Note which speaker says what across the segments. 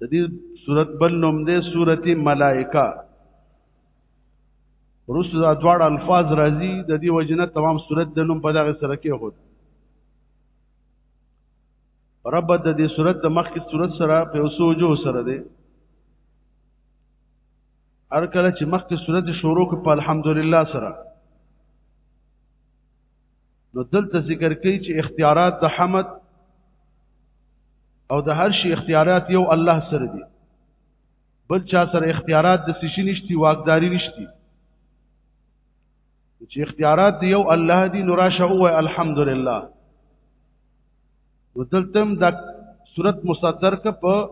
Speaker 1: د دې صورت بل نوم دی صورت ملائکه رسو دا دواړه الفاظ راځي د دې وجنه تمام صورت د نوم په دغه سره کې هوت رب د دې صورت د مخ کې صورت سره په وسوجو سره دی هر کله چې مخ کې صورت شروع کې په الحمدلله سره نو دلته ذکر کوي چې اختیارات د حمد او د هر شي اختیارات یو الله سره دي بل چا سره اختیارات د سشي نشتی واکداری نشتی چې اختیارات دی یو الله دی نو راشه او الحمدلله ودلتم دا صورت مصدر ک په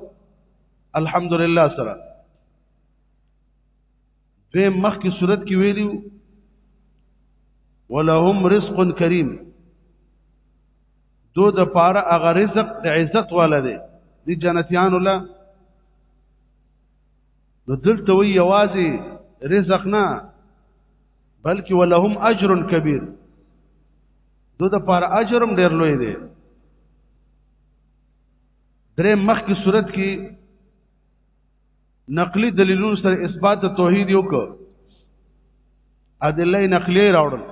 Speaker 1: الحمدلله سره دوی مخکې صورت کې ویلیو ولهم رزق کریم دو د پاره هغه رزق د عزت والا دی د جنتیانو له نو دلته وی یوازې رزق نه بلکې ولهم اجر کبیر دو د پاره اجرم ډیر لوی دی درې مخکې صورت کې نقلی دلیلونو سره اثبات د توحید یو ک ادله نقلی راوړل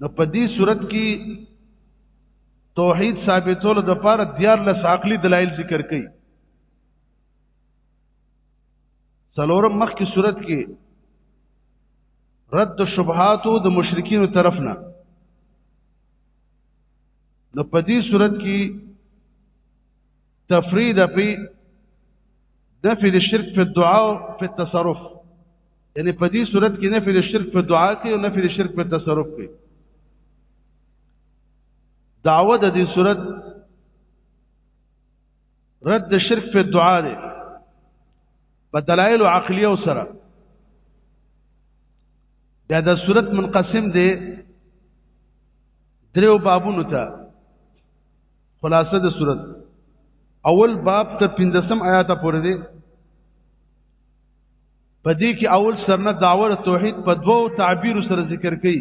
Speaker 1: نو په دې صورت کې توحید ثابتولو د پاره دیار لس عقلی دلایل ذکر کړي څلورم مخ کی صورت کې رد شبهات او د مشرکین طرف نه نو په دې صورت کې تفرید په نفي للشرك في الدعاء في التصرف یعنی په دې صورت کې نفي للشرك په دعا کې او نفي للشرك په تصرف کې دعوه د دې صورت رد شرک په دعا دی په دلایل عقلیه سره بیا د صورت منقسم دی دریو بابونو ته خلاصه د صورت اول باب تر 15 آیات پورې دی په دې کې اول سرنه داور توحید په دوو تعبیر سره ذکر کړي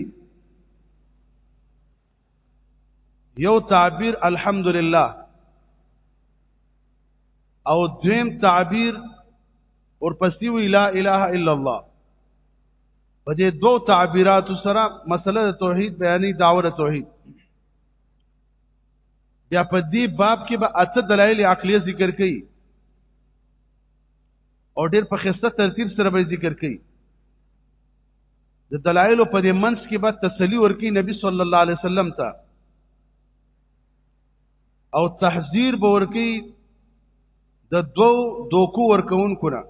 Speaker 1: یو تعبیر الحمدلله او دویم تعبیر اور پستی وی لا اله الا الله په دې دوو تعبیرات سره مسله توحید بیانې داور توحید بیا په دې باب کې به اته دلایل عقلیه ذکر کړي او ډېر په خسته ترتیب سره به ذکر کړي د دلایل په دې منځ کې به تسلی ورکړي نبی صلی الله علیه وسلم ته او تحذير به ورکی د دو دوکو ورکون کړه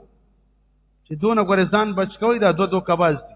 Speaker 1: چې دونه ګورزان بچ کوي دا دو دوکباز دي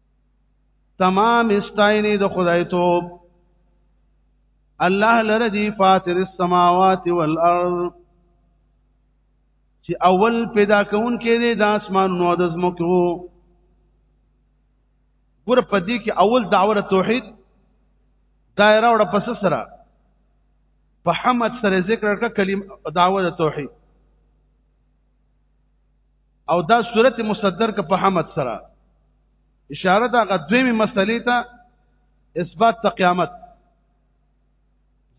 Speaker 1: تمام استاینې د خدای توب الله لره دی فاطر السماوات والارض چې اول پیدا کون کې دی د اسمان نو د زمکو ګور په دې کې اول دعوه توحید دایره وړ پس سره په حمد سره ذکر کړه کلمه دعوه توحید او دا صورت مصدر که په حمد سره اشاره دا غدویمه مسلې ته اثبات ته قیامت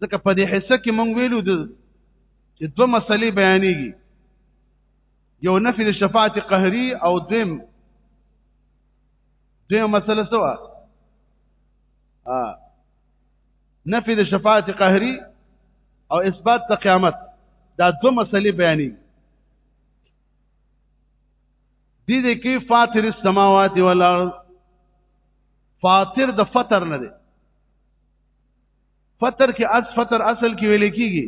Speaker 1: ځکه په دې حصہ کې مونږ ویلو د چې دوه مسلې بیانېږي یو نفي د شفاعت قهري او دویم دویم مسله سوا ا نفي د شفاعت قهري او اثبات د قیامت دا دوه مسلې بیانېږي دې دې کې فاطر السماوات والارض فاطر د فطر نه دی فطر کې از فطر اصل کې ویل کېږي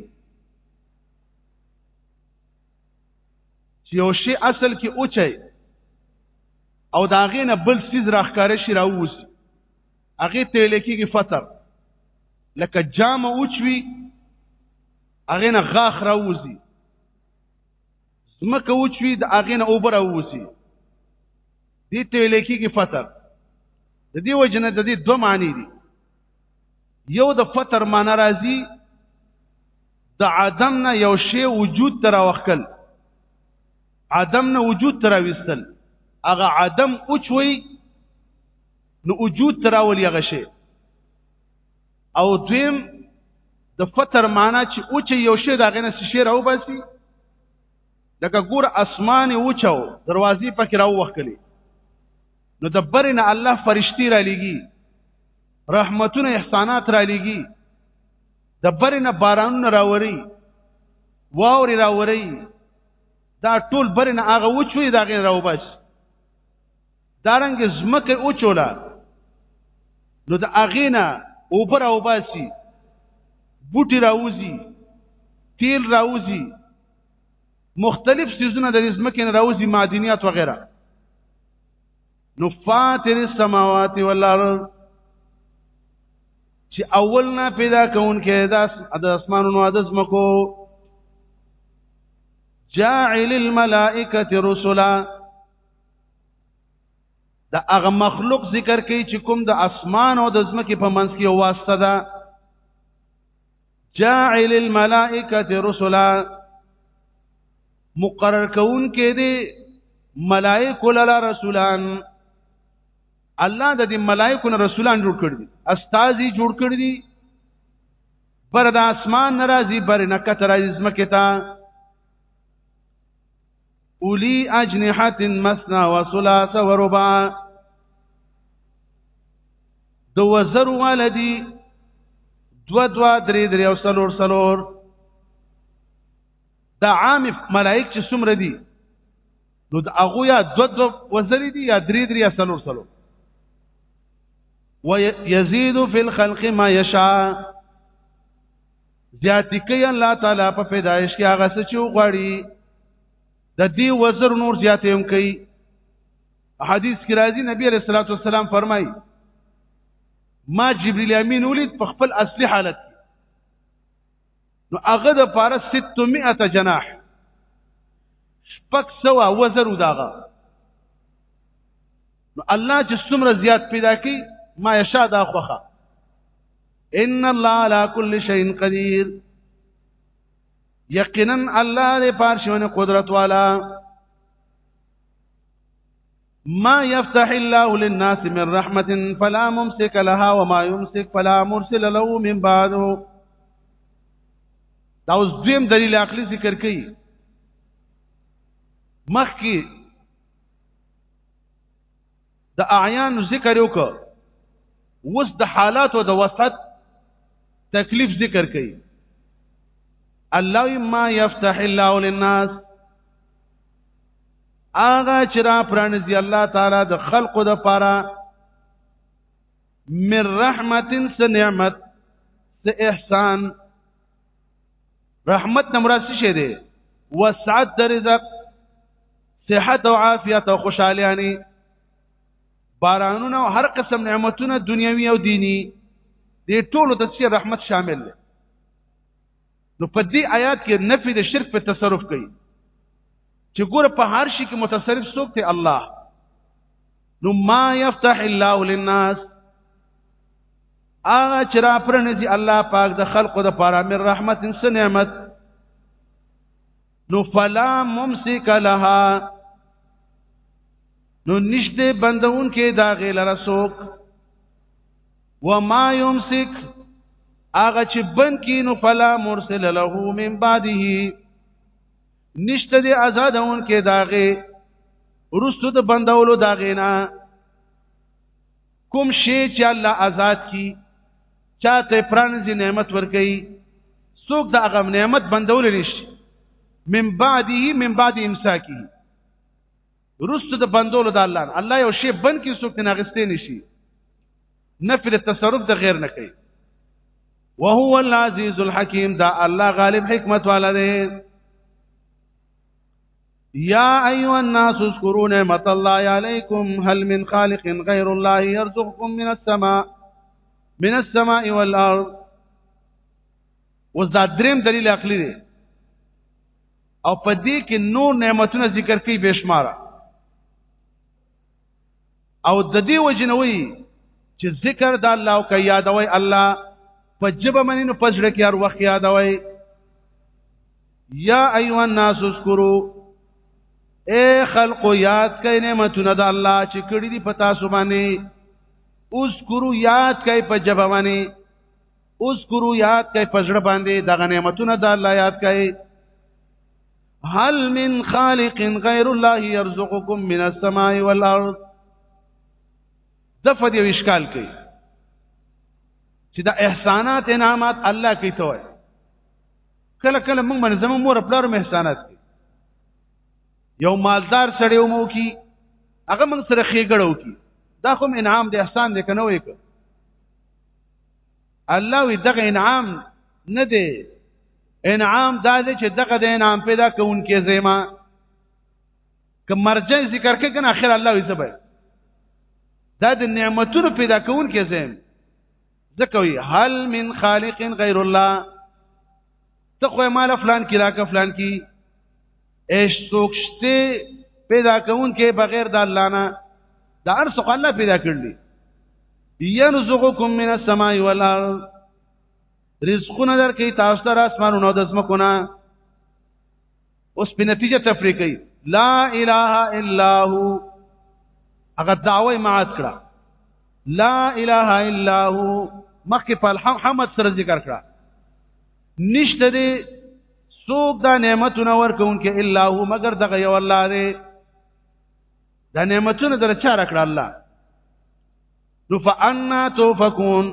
Speaker 1: چې یو شی اصل کې اوچي او دا غینه بل سیز راخکار شي راووس هغه ته ویل کېږي فطر لکه جام اوچوي هغه نه غاخ راووزي زمکه وچوي د هغې نه اوبه راووځي دې ته ویل کېږي فطر د دې وجه نه د دې دوه معنی دي یو د فطر معنی راځي د عدم نه یو شی وجود تر وکل عدم نه وجود تر وستل هغه عدم اوچوي نو وجود تر ولې هغه شی او دویم د فتر معنا چې او چې یو شی دا غنه شیر او باسي لکه ګور اسمان او چاو دروازې پکې راو وکړي نو د برنه الله فرشتي را لېږي رحمتونه احسانات را لېږي د برنه بارانونه راوري واوري راوري دا ټول برنه هغه وچوي دا غین راو باسي دارنګ زمکه او چولا نو د اغینا اوبر او باسی بوټي راوځي تیل راوځي مختلف سيزونه د زمکه نه راوځي معدنیات وغیرہ نو فاتر السماوات والارض چې اول نه پیدا کون کې د اسمانونو د زمکو جاعل الملائکه رسلا د هغه مخلوق ذکر کوي چې کوم د اسمان او د ځمکې په منځ کې واسطه ده جاعل الملائکه رسلا مقرر کون کې دي ملائکه لرا رسولان الله د دې ملائکه نه رسولان جوړ کړ دي استاد یې جوړ کړ دي پر د اسمان ناراضي بر نکته راځي ځمکه ته اولی اجنحت مسنا و سلاس و ربا دو وزر والدی دو دو دری دری او سلور سلور دا عام ملائک چې څومره دي نو د هغه یا دو دو وزری دي یا درې درې یا سلور سلور ويزيد في الخلق ما يشاء زیاتی کوي الله تعالی په پیدایش کې هغه څه چې وغواړي د دې وزر نور زیاتې هم کوي حدیث کې راځي نبی علیہ الصلوۃ والسلام فرمایي ما جبرئیل امین ولید په خپل اصلي حالت نو هغه د پاره 600 جناح شپږ سوا وزر داغه نو الله چې څومره زیات پیدا کوي ما یشا دا خوخه ان الله على كل شيء قدير یقینا الله دې پارشونه قدرت والا ما يفتح الله للناس من رحمة فلا ممسك لها وما يمسك فلا مرسل له من بعده دا اوس دویم دلیل عقلی ذکر کړي مخکې د اعیان ذکر یو کو وس د حالات او د وسط تکلیف ذکر کړي الله ما يفتح الله للناس اغه چې را پرانځي الله تعالی د خلقو د پاره من رحمت س نعمت س احسان رحمت نه مراد څه شه دی وسعت د رزق صحت او عافیت او خوشحالي یعنی بارانونه او هر قسم نعمتونه دنیوي او دینی دې ټولو ته چې رحمت شامل دی نو په دې آیات کې نفي د شرک په تصرف کوي چې ګوره په هر شي کې متصرف څوک دی الله نو ما يفتح الله للناس هغه چې را پرنځي الله پاک د خلقو د پاره من رحمت انس نعمت نو فلا ممسک لها نو نشته بندون کې دا غیل رسوک وما يمسك هغه چې بن کې نو فلا مرسل له من بعده نشته دی آزادون کې داغه ورستو د بندولو داغه نه کوم شی چې الله آزاد کی چاته پرانځي نعمت ورکي څوک د هغه نعمت بندول نشي من بعده من بعد امساکه رست د بندولو د الله الله یو شی بند کی څوک نه غستې نشي نفي د تصرف د غیر نه کوي وهو العزيز الحكيم دا الله غالب حکمت والا دی یا ایو الناس اذكروا نعمت الله عليكم هل من خالق غير الله يرزقكم من السماء من السماء والارض وذا دریم دلیل عقلی دی او په دې کې نور نعمتونه ذکر کوي بشماره او د دې وجنوي چې ذکر د الله او کې یادوي الله په جبه منی نو پزړه کې هر وخت یادوي یا ایو الناس اذکروا اے خلق یاد کئ نعمتونه د الله چې کړی دي پتا سو باندې اذکروا یاد کئ په جبه باندې اذکرو یاد کئ پزړه باندې دغه نعمتونه د الله یاد کئ هل من خالق غیر الله يرزقكم من السماء والارض دفد یو اشکال کوي چې دا احسانات انعامات الله کوي ته وای کله کله موږ باندې زموږ مور خپل رم احسانات کوي یو مالدار سړی ومو کی هغه موږ سره خېګړو کی دا کوم انعام د احسان دی کنه وای که الله وی دغه انعام نه دی انعام دا دی چې دغه د انعام پیدا کوونکې زېما که مرجع ذکر کې کنه اخر الله وی زبر دا د نعمتونو پیدا کوونکې زېم ځکه وی هل من خالق غیر الله ته خو مال فلان کې راکه فلان کې ايش سوکشته پیدا کون کې بغیر د الله نه دا هر څه الله پیدا کړل يرزقكم من السماء والارض رزقونه درکې تاسو ته اسمانونو د زمکونه اوس په نتیجه تفریق کوي لا اله الا هو هغه دعوی معاد کړه لا اله الا هو مخکې په الحمد سره ذکر کړه نشته دی څوک دا نعمتونه ورکوونکې الا هو مگر دغه یو الله دی دا نعمتونه در چا راکړه الله نو فانا توفقون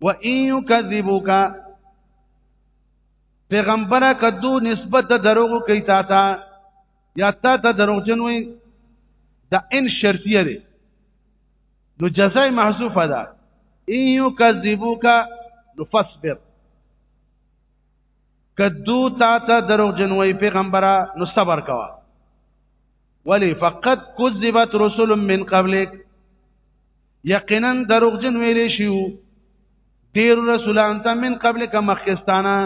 Speaker 1: و ان یکذبوک پیغمبره کدو نسبت دروغ کوي تا ته یا تا ته دروغ جنوي دا ان شرطیه ده نو جزای محذوفه ده ان یکذبوک نو فصبر کدو تا ته دروغ جنوي پیغمبره نو صبر کوا ولی فقط کذبت رسل من قبلک یقینا دروغجن ویلې شیو ډیر رسولان ته من قبل کا مخکستانه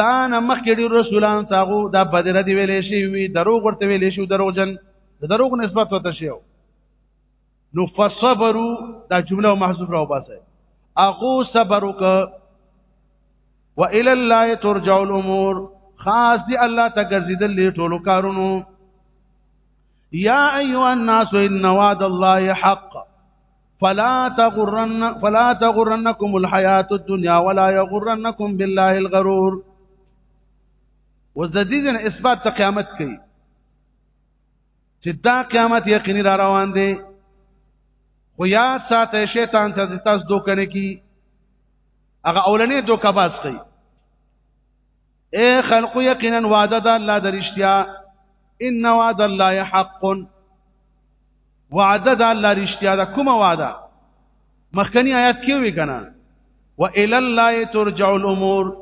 Speaker 1: تا نه مخکې ډیر رسولان تاغو دا بدره دی ویلې شي وی دروغ ورته ویلې شو دروغجن د دروغ نسبت وته شیو نو فصبروا دا جمله محذوف راو باسه اغو صبر وک والى الله ترجع الامور خاص دی الله ته ګرځیدل ټولو کارونو یا ایها الناس ان وعد الله حق فلا تغرن فلا تغرنكم الحیات الدنیا ولا یغرنکم بالله الغرور وزدیدن اثبات قیامت کوي چې دا قیامت یقیني را روان دی خو یاد ساته شیطان ته تاسو دوکنه کی هغه اولنې دوکه باز کوي اے خلق یقینا وعده د الله د رښتیا ان وعد الله حق وعده د الله رښتیا د کومه وعده مخکنی آیات کې وی کنه و ال الله ترجع الامور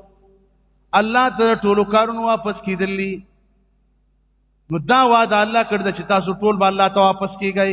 Speaker 1: الله ته ټولو کارونو واپس کیدلی نو دا وعده الله کړ چې تاسو ټول به الله ته واپس کیږئ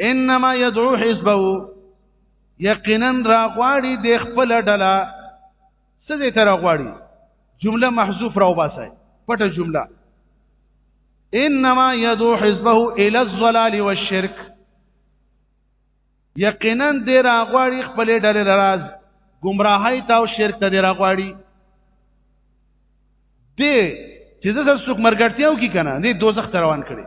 Speaker 1: انما يدعو حزبه یقینا را غواړي د خپل ډله څه دې تر غواړي جمله محذوف راو باسه پټه جمله انما يدعو حزبه الى الضلال والشرك یقینا د را غواړي خپل ډله لراز گمراهی تا او شرک ته را غواړي دې چې زه څوک مرګړتیاو کی کنه نه دوزخ روان کړي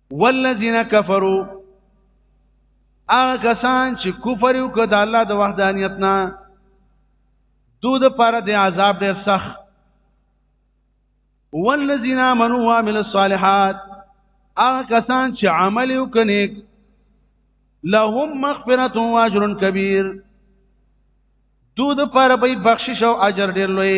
Speaker 1: والذین کفروا هغه کسان چې کفر وکړ د الله د وحدانیت نه دوی د پاره د عذاب ډیر سخت والذین آمنوا وعملوا الصالحات هغه کسان چې عمل وکني لهم مغفرة واجر کبیر دوی د پاره به بخشش او اجر ډیر لوی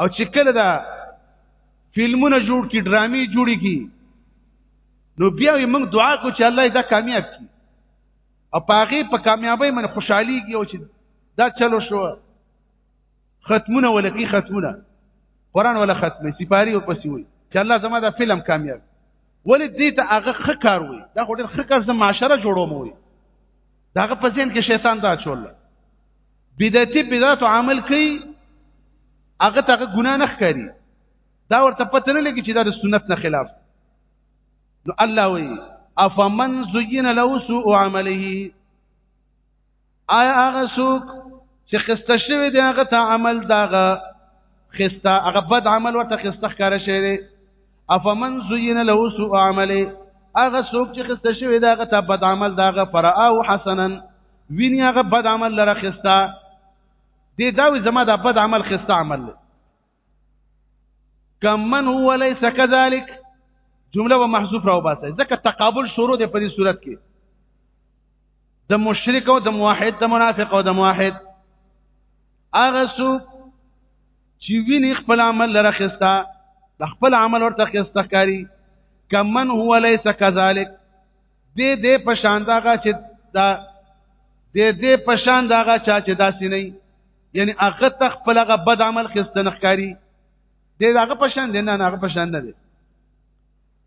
Speaker 1: او چې کله دا فلمونه جوړ کی ډرامي جوړی کی نو بیا موږ دعا کو چې الله دا کامیاب کی او پاغه په کامیابی من خوشحالي کی او چې دا چلو شو ختمونه ولقي ختمونه قران ولا ختمه سپاری او پسی وي چې الله زما دا فلم کامیاب ولې دې ته هغه خکار وي دا خو ډېر خکار زما معاشره جوړوم وي داغه په ذهن کې شیطان دا چول بدعتي بدعت عمل کوي هغه ته ګناه نه ښکاري دا ورته پته نه لګي چې دا د سنت نه خلاف نو الله وی افمن زین له سوء عمله آیا هغه څوک چې خسته شوی دی هغه ته عمل داغه خسته هغه بد عمل ورته خسته ښکار شوی دی افمن زین له سوء عمله هغه څوک چې خسته شوی دا غته بد عمل دا غ فرا او حسنا ویني هغه بد عمل لره خسته دې دا وي زما دا بد عمل خسته عمل له کم من هو ليس كذلك جمله و محذوف راو باسه ځکه تقابل شروع دی په دې صورت کې د مشرک او د موحد د منافق او د موحد هغه څوک چې ویني خپل عمل لره خستا د خپل عمل ورته خستا کاری کمن هو ليس كذلك دې دې پشان داغه چې دا دې دې پشان داغه چا چې داسې نه یعنی هغه تخپل هغه بد عمل خسته نخکاری دې هغه پشان دې نه هغه پشان نه دې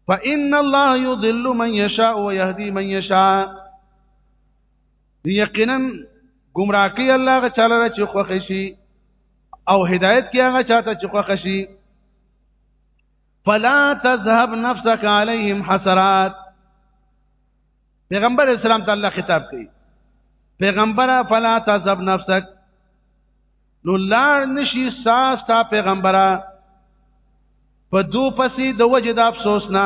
Speaker 1: فإن الله يضل من يشاء ويهدي من يشاء یقینا گمراه کوي الله غ چاله چې خوښ شي او هدایت کوي هغه چاته چې خوښ شي فلا تذهب نفسك عليهم حسرات پیغمبر اسلام ته الله خطاب کوي پیغمبره فلا تذهب نفسك نو لار نشي ساس تا پیغمبره په دو پسې د وجد افسوس نه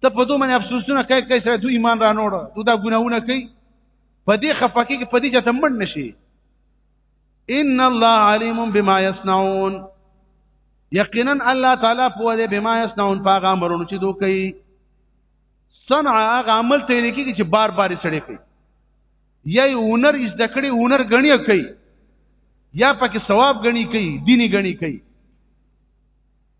Speaker 1: ته په دوه باندې افسوسونه کوي کوي سره دوی ایمان را نوړ دوی دا ګناونه کوي په دې خفقه کې په دې چاته مړ نشي ان الله علیم بما یصنعون یقینا الله تعالی په دې بما یصنعون په هغه امرونو چې دوی کوي صنع هغه عمل ته لیکي چې بار بار سړی کوي یا هنر یې ذکرې هنر غنی کوي یا پکې ثواب غنی کوي دیني غنی کوي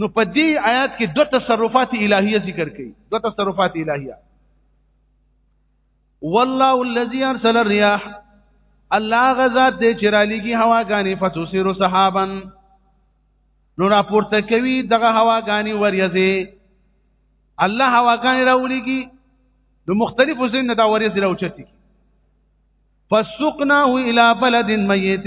Speaker 1: نو په دې آیات کې دوه تصرفات الهیه ذکر کړي دوه تصرفات الهیه والله الذي ارسل الرياح الله غزاد دې چې را لګي هواګانې فتوسير صحابن نو راپورته کوي دغه هواګانې وریځي الله هواګانې راولېږي د مختلفو ځین دا وریځي راوچتي فسقناه الى بلد ميت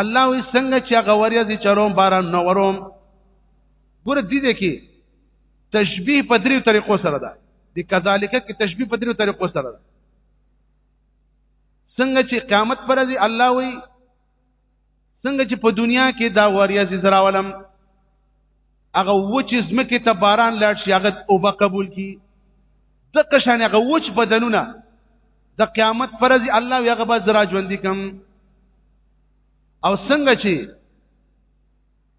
Speaker 1: الله وي څنګه چې هغه وریځ چروم باران نو وروم ګور دې دې کې تشبیه په دریو طریقو سره ده د کذالک کې تشبیه په دریو طریقو سره ده څنګه چې قیامت پر ځي الله وي څنګه چې په دنیا کې دا وریځ زراولم هغه وچ زمکه ته باران لاړ شي هغه او به قبول کی د قشان هغه وچ بدنونه د قیامت پرځ الله هغه به زرا ژوند کم او څنګه چې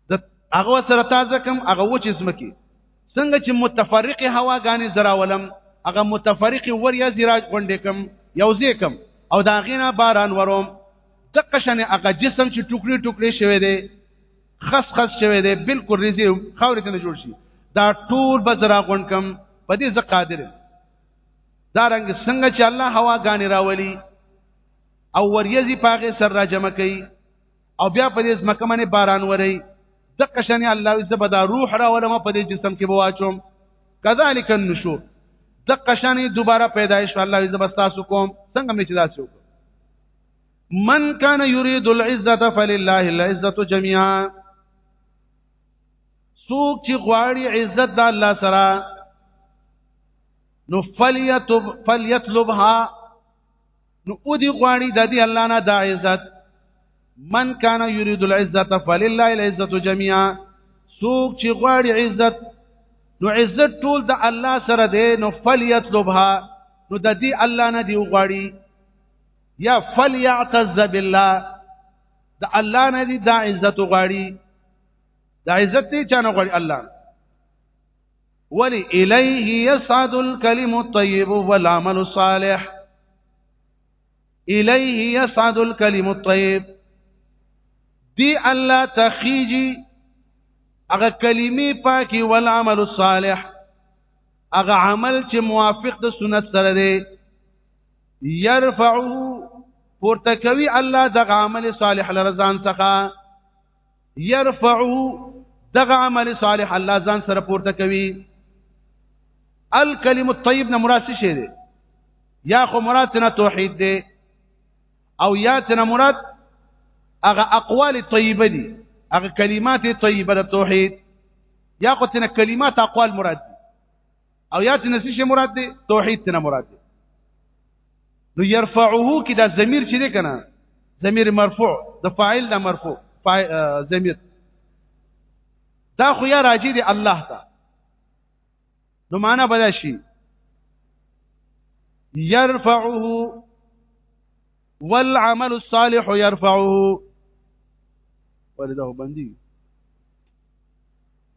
Speaker 1: د هغه سره تازه کم هغه وچ زمکه څنګه چې متفرقه هوا غانې زرا ولم هغه متفرقه ور یا زرا ژوند کم یو ځای کم او دا غینا باران وروم د قشان هغه جسم چې ټوکړي ټوکړي شوی دی خس خس شوی دی بالکل ریزي خاورې ته نه جوړ شي دا ټول به زرا غون کم په دې زه قادر دا رنګ څنګه چې الله هوا غانې راولي او وریځي پاغه سر را جمع کوي او بیا په دې ځمکه باندې باران وري د قشنې الله عز وجل دا روح راولم په دې جسم کې بواچوم کذالک النشور د قشنې دوباره پیدایش الله عز وجل تاسو کوم څنګه مې چې تاسو کوم من كان يريد العزة فلله العزة جميعا سوق چې غواړي عزت د الله سره نو فليتب فليطلبها نو او دی غواړي د دې الله نه د عزت من کان یرید العزت فلله العزت جميعا سوق چې غواړي عزت نو عزت ټول د الله سره دی نو فلیطلبها نو د دې الله نه دی غواړي یا فلیعتز بالله د الله نه دي دا عزت غواړي دا عزت دی چې نه غواړي الله ولی الیه یصعد الکلم الطیب والعمل الصالح الیه یصعد الکلم الطیب دی الله تخیجی هغه کلمې پاکي ول عمل الصالح هغه عمل چې موافق د سنت سره دی يرفعه پورته کوي الله دغه عمل صالح لره ځان څخه يرفعه دغه عمل صالح الله ځان سره پورته کوي الکلم الطیب نه مراد څه شی دی یا خو مراد نه توحید دی او یا تنه مراد هغه اقوال طیبه دي هغه کلمات طیبه د توحید یا خو تنه کلمات اقوال مراد او یا چې نسی شي مراد دی توحید نه مراد دی نو يرفعه کې دا ضمیر چې دی کنه ضمیر مرفوع د فاعل دا مرفوع ضمیر دا خو یا راجی دی الله ته نو معنا بدا شي يرفعه والعمل الصالح يرفعه ولده بندي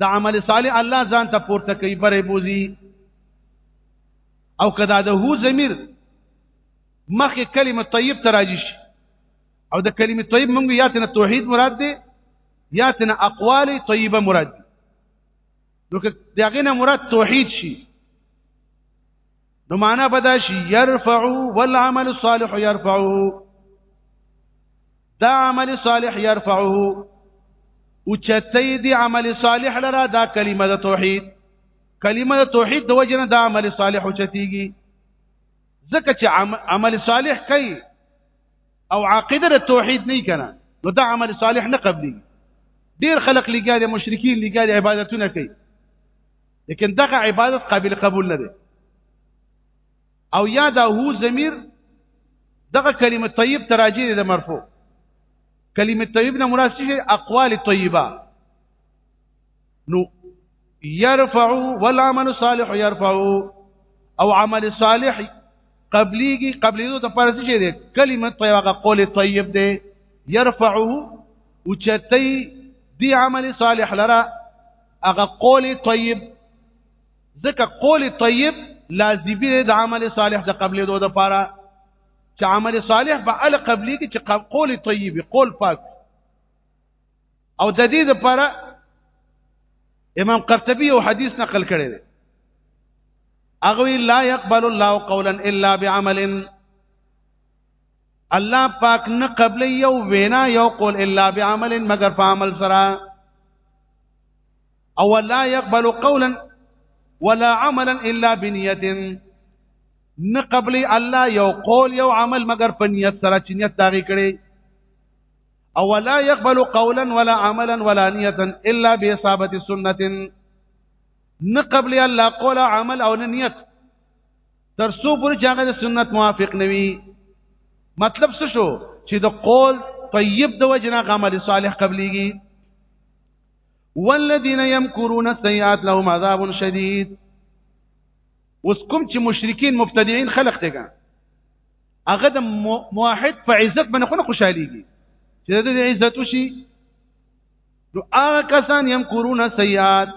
Speaker 1: د عمل صالح الله ځان ته پورته کوي بره بوزي او کدا د هو ضمیر مخه کلمه طیب تراجش او د کلمه طیب مونږ یا تنه توحید مراد دی یا تنه اقوال طیبه مراد دی نو که دغه نه مراد توحید شي نو معنا بدا شي يرفعو والعمل الصالح يرفعو دا عمل صالح يرفعو او چتې دی عمل صالح لرا دا کلمه د توحید کلمه د توحید د وجنه دا عمل صالح او چتېږي ځکه چې عمل صالح کوي او عقیده د توحید نه کنا نو دا عمل صالح نه قبلي ډیر خلق لګیا دي مشرکین لګیا دي عبادتونه کوي لیکن دغه عبادت قابل قبول نه دی او یا دا هو ضمیر دغه کلمه طیب تراجی دی مرفوع کلمه طیب نه مراد شي اقوال طیبه نو يرفع والعمل الصالح يرفع او عمل صالح قبليږي قبليدو ته پر څه شي دي کلمه طيبه قول طيب دي يرفعه وچتي دي عمل صالح لرا هغه قول طیب ځکه قول طیب لازمی دی د عمل صالح د قبلې دوه د پاره چې عمل صالح به ال قبلې کې چې قول طیب قول پاک او د دې د پاره امام قرطبي یو حدیث نقل کړی دی اغوی لا يقبل الله قولا الا بعمل الله پاک نه قبل یو وینا یو قول الا بعمل مگر په عمل سره او لا يقبل قولا ولا عملا الا بنيه نه قبل الله یو قول یو عمل مگر په نیت سره چې نیت تاغي کړي او لا يقبل قولا ولا عملا ولا نيه الا باصابه سنه نه قبل الله قول عمل او نه نیت تر څو پورې چې هغه د سنت موافق نه وي مطلب څه شو چې د قول طیب د وجنه عمل صالح قبليږي والذین یمکرون السیئات لهم عذاب شدید اوس کوم چې مشرکین مبتدعين خلق دي هغه د موحد په عزت باندې خو نه خوشاليږي چې د عزت وشي نو هغه کسان يم کورونا سيئات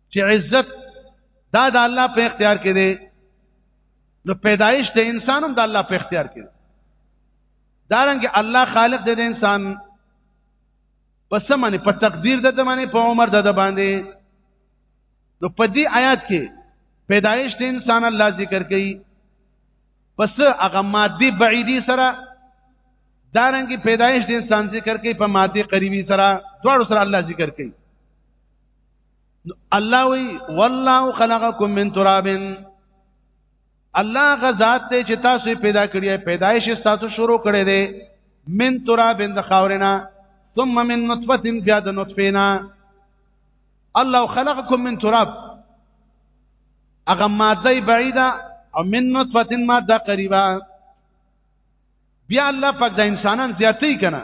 Speaker 1: چې عزت دا د الله په اختیار کې دی نو پیدایش د انسان هم د الله په اختیار کې دی دارنګه الله خالق دی د انسان پس باندې په تقدیر د باندې په عمر د باندې نو په دې آیات کې پیدایش د انسان الله ذکر کوي پس هغه مادي بعیدی سره دارنګي پیدایش د انسان ذکر کوي په مادي قریبي سره دواړو سره الله ذکر کوي الله وی والله خلقکم من تراب الله غزاد ته چې تاسو پیدا کړی پیدایش تاسو شروع کړی دی من تراب د خاورینا ثم من نطفه بیا د نطفینا الله خلقکم من تراب اغه ماده بعیده او من نطفه ماده قریبه بیا الله پاک د انسانان زیاتې کنا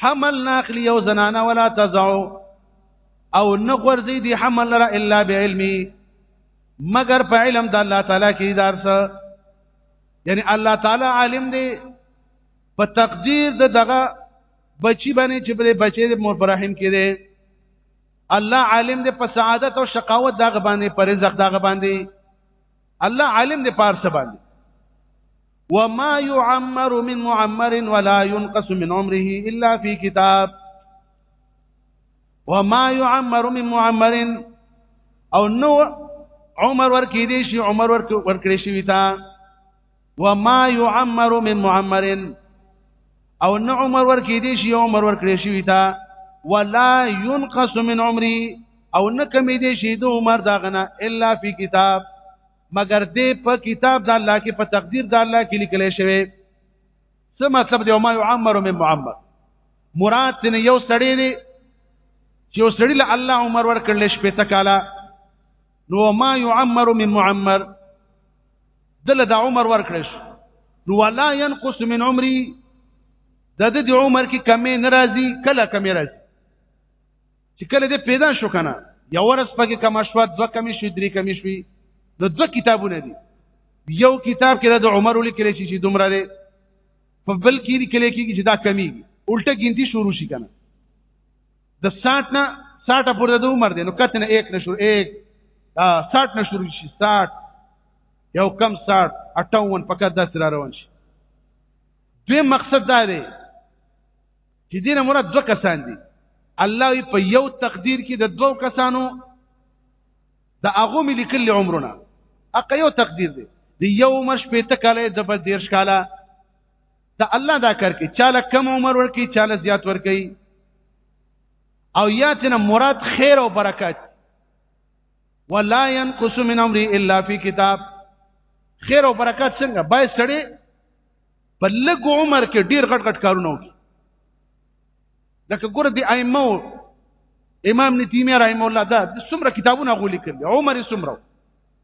Speaker 1: حمل ناخلی یو زنانه ولا تزعو او نه غورځي دي حمل را الا بعلمي مگر په علم د الله تعالی کې دارس یعنی الله تعالی عالم دی په تقدیر د دغه بچی باندې چې په بچی د مور برحم کې دی الله عالم دی په سعادت او شقاوت دغه باندې پر رزق دغه باندې الله عالم دی پارس باندې وما يعمر من معمر ولا ينقص من عمره الا في كتاب وما يعمر من معمر او نو عمر ورکی دی شي عمر ورکړي شي وتا وما يعمر من معمر او نه عمر ورکې دي شي عمر ورکړې شي تا ولا ينقص من عمري او نه کمی دي شي د عمر دا غنه الا فی کتاب مگر دې په کتاب د الله کې په تقدیر د الله کې لیکل شوی څه مطلب دی ما يعمر من معمر مراد تن یو سړی دی چې یو سړی له الله عمر ورکړل شپې تکاله نو ما يعمر من معمر دله د عمر ورکړې شو نو ولا ينقص من عمري د د دې عمر کې کمې ناراضي کله کمې راځي چې کله دې پیدا شو کنه یو ورځ پکې کم شو دوه کم شو درې کم شو نو دوه کتابونه دي یو کتاب کې د عمر لیکل شي چې دومره لري په بل کې لیکل کېږي چې دا کمیږي الټه ګنتی شروع شي کنه د 60 نه 60 پورې د عمر دی نو کته نه 1 نشور 1 دا 60 نشور شي 60 یو کم 60 58 پکې د سره روان شي دوی مقصد دا دی چې دینه مراد دوه کسان دي الله په یو تقدیر کې د دوو کسانو د هغه مې لیکل عمرونه اقا یو تقدیر دی د یو مش په تکاله د بل دیر شکاله دا الله دا کار کوي چاله کم عمر ورکی چاله زیات ورکی او یاتنا مراد خیر او برکات ولا ينقص من امري الا في كتاب خیر او برکات څنګه بای سړی په لږ عمر کې ډیر غټ غټ کارونه وکړي لکه ګور دی ائمه امام نتیمیه رحم الله دا څومره کتابونه غولي کړل عمر څومره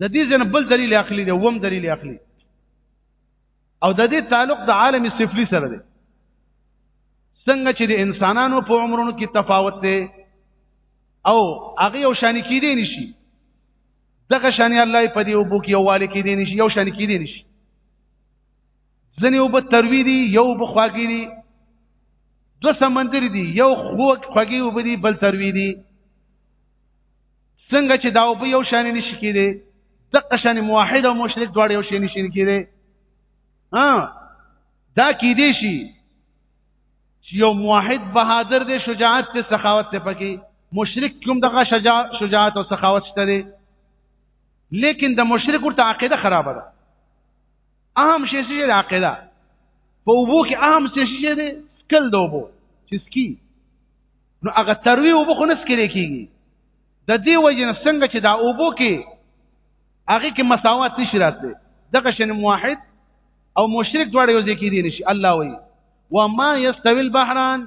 Speaker 1: د دې ځنه بل دلیل عقلی دی وم دلیل عقلی او د دې تعلق د عالم سفلی سره دی څنګه چې د انسانانو په عمرونو کې تفاوت دی او هغه یو شان کې دی نشي دغه شان الله په دې وبو کې یواله کې دی نشي یو شان کې دی نشي ځنې وب تروی دی یو بخواګی دی دو سمندر دی یو خوږی وب دی بل تروی دی څنګه چې دا په یو شان نشي کېدی دغه شان موحد او مشرک دواړه یو شان نشي کېدی ها دا کې دی شي چې یو موحد بهادر دی شجاعت ته سخاوت ته پکې مشرک کوم دغه شجاعت او سخاوت شته لیکن د مشرک ورته عقیده خرابه ده اهم شی چې د عقیده په وبو کې اهم شی چې دی سکل د وبو چې سکی نو هغه تروي وبو خو نه سکل کېږي د دې وجه نه څنګه چې دا وبو کې هغه کې مساوات نشي راتلی دغه شن موحد او مشرک دواړه یو ځای کې دي نشي الله وایي وما يستوي البحران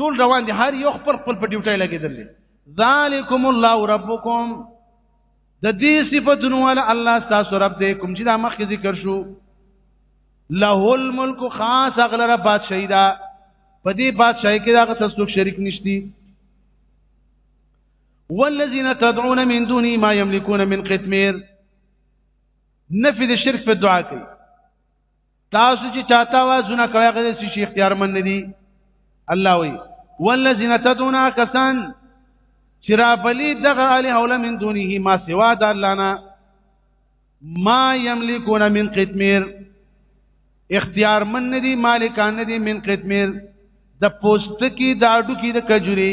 Speaker 1: ټول روان دي هر یو خپل خپل په ډیوټي لګیدل ذالکم الله ربکم د دې صفاتونو ول الله تاسو رب دې کوم چې دا مخکې ذکر شو له الملک خاص اغلره بادشاہی دا په دې بادشاہی کې دا تاسو شریک نشتی والذین تدعون من دونه ما یملکون من قتمیر نفي د شرک په دعا کوي تاسو چې چاته وازونه کوي هغه چې شیخ اختیارمن نه دي الله وی والذین تدعون کسان چې را بلی دغه علی حول من دونه ما سوا د الله نه ما یملکون من قتمیر اختیارمن نه دي مالکان نه دي من قتمیر د پوستکی د اډو کې د کجوري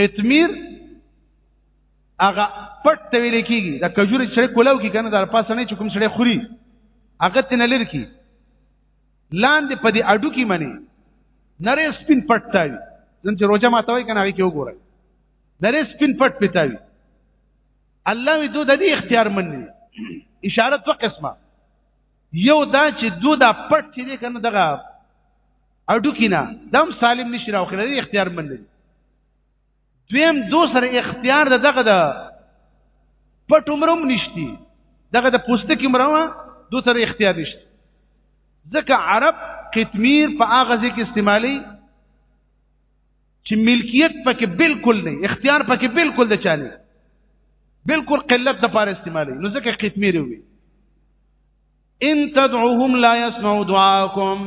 Speaker 1: قتمیر هغه پټ ته ویل کیږي د کجوري چې کولاو کې کنه د پاسه نه چې کوم سړی خوري هغه تنه لر کی لاندې په دې اډو کې منی نری سپین پټ تاوي نن چې روزه ماته وای کنه هغه کې وګوره نری سپین پټ پتاوي الله وی دوی د دې اختیار منني اشاره دوه قسمه یو دا چې دوی دا پټ چې دې کنه دغه اډو کې نه دم سالم نشي راوخره اختیار منني دویم دو سره اختیار د دغه د پټ عمرم نشتی دغه د پوستکی مروا دو سره اختیار نشتی ځکه عرب قطمیر په هغه ځای کې استعمالي چې ملکیت پکې بالکل نه اختیار پکې بالکل د چانه بالکل قلت د پاره استعمالي نو ځکه قطمیر وي ان تدعوهم لا يسمعوا دعاءكم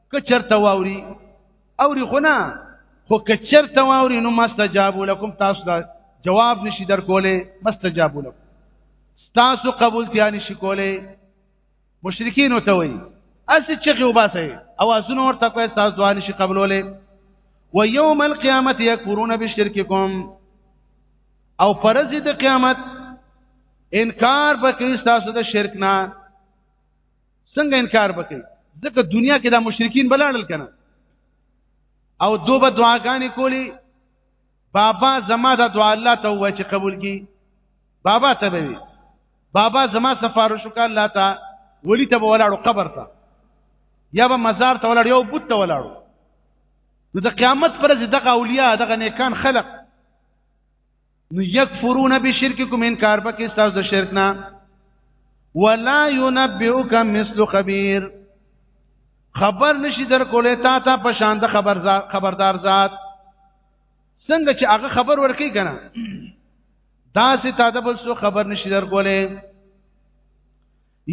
Speaker 1: که چرته واوري اوري خو نه خو که چرته واوري نو مستجاب لكم تاسو دا جواب نشي درکولې مستجاب لكم تاسو قبول تیا نشي کولې مشرکین وته وي اسی چغي وباسي اوازونه ورته کوي تاسو ځوان شي قبولولې و یوم القیامت یکفرون بشرککم او فرض د قیامت انکار به کوي تاسو د شرک نه څنګه انکار وکړي ځکه دنیا کې دا مشرکین بلاړل کنه او دوبه دعاګانې کولی بابا زما د دعا الله ته وای چې قبول کی بابا ته وی بابا زما سفارش وکړه الله ته ولی ته ولاړو قبر ته یا به مزار ته ولاړ یو بت ته ولاړو نو د قیامت پر ځ دغه اولیاء دغه نیکان خلق نو یکفرون بشرککم انکار پکې تاسو د شرک نه ولا ينبئك مثل خبير خبر نشي در کولې تا ته په شان د خبر خبردار ذات څنګه چې هغه خبر ورکی کنه دا سي تا د بل څه خبر نشي در کولې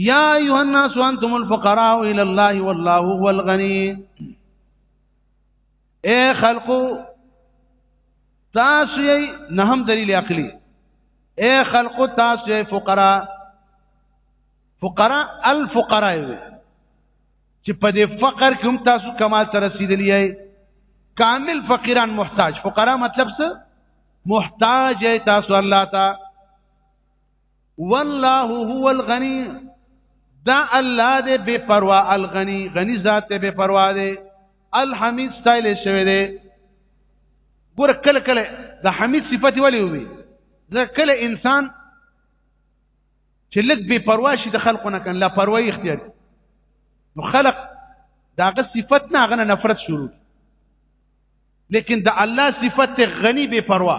Speaker 1: یا ایها الناس انتم الفقراء الى الله والله هو الغنی اے خلقو تاسو یې نه هم دلیل عقلی اے خلقو تاسو یې فقرا فقرا الفقرا یې چې په دې فقر کې هم تاسو کمال ته رسیدلی یې کامل فقیران محتاج فقرا مطلب څه محتاج تاسو الله ته والله هو الغنی دا الله دې بے پروا الغنی غنی ذات دې بے پروا دې الحمید ستایل شوی دې ګور کله کله د حمید صفت ولې وي ځکه کله انسان چې لږ بے پروا شي د خلکو نه کن لا پروايي اختیار نو خلق داغه صفت نه غنه نفرت شروع لیکن د الله صفت غنی بے پروا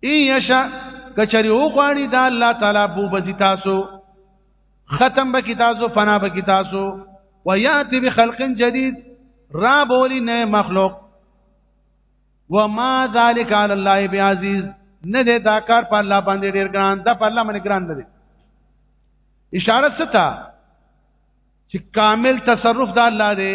Speaker 1: ای یشا کچری او غواړي دا الله تعالی بو بزی تاسو ختم به کی تاسو فنا به کی تاسو ویاتی بخلق جدید را بولی نئے مخلوق وما ذالک علی الله بعزیز نه دې دا کار په الله باندې ډیر ګران دا په الله باندې ګران نه دی اشاره ستا چې کامل تصرف دا الله دی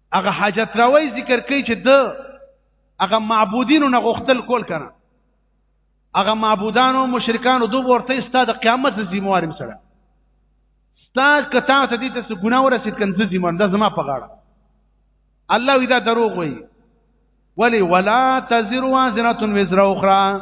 Speaker 1: هغه حاجت راوي ذکر کوي چې د هغه معبودینو نه غختل کول کنه هغه معبودانو مشرکانو دوه ورته استاد قیامت زموارم سره استاد کته ته دې ته ګناه ورسید کنه زموارم دا زما په غاړه الله وی دا دروغ وی ولی ولا تزر وازره وزر اخرى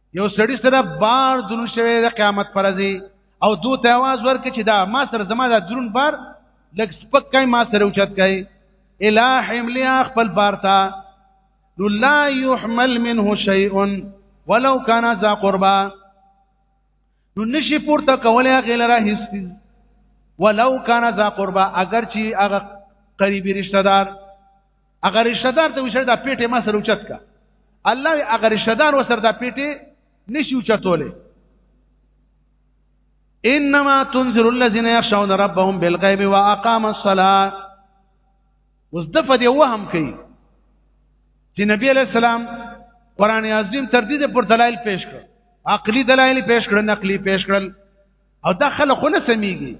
Speaker 1: یو سړی سره بار درون شوی د قیامت پر ځای او دو ته आवाज ورکړي چې دا ما سره زما دا درون بار لږ سپک کای ما سره اوچت کای الا حملیا خپل بار تا نو لا يحمل منه شيء ولو كان ذا قربا نو نشي پورته کولای غیلره هیڅ ولو کان ذا قربا اگر چې هغه قریبي رشتہ دار هغه رشتہ دار ته وشر دا پیټه ما سره اوچت کا الله هغه رشتہ دار وسر دا پیټه نشي اوچتوله انما تنذر الذين يخشون ربهم بالغيب واقاموا الصلاه اوس د فدی وهم کوي چې نبی علی السلام قران عظیم تر دې پر دلایل پیش کړ عقلی دلایل پیش کړ نقلی پیش کړل او دا خلک خو نه سميږي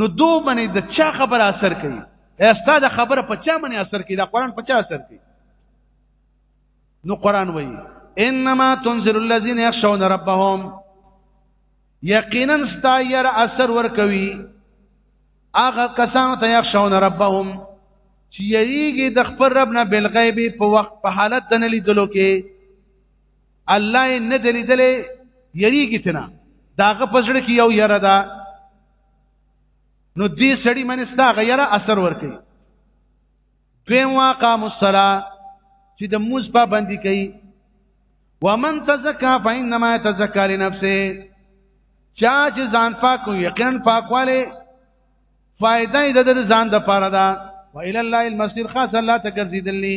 Speaker 1: نو دو باندې د چا خبره اثر کوي استاد خبره په چا باندې اثر کوي دا قران په چا اثر کوي نو قران وایي انما تنذر الذين يخشون ربهم یقینا ستایر اثر ور کوي هغه کسان ته يخشون ربهم چې یریږي د خپل رب نه بل غیبي په وخت په حالت د نه لیدلو کې الله یې نه دلیدلې یریږي تنه داغه پزړه کې یو یره ده نو دې سړی منې ستا غیره اثر ورکي دویم واقع مصلا چې د موز پابندي کوي ومن تزکا فإنما يتزکا لنفسه چا چې ځان پاکو یقین پاکواله فائدہ یې د ځان د پاره ده وإلى الله المصير خاص الله تکرزیدلی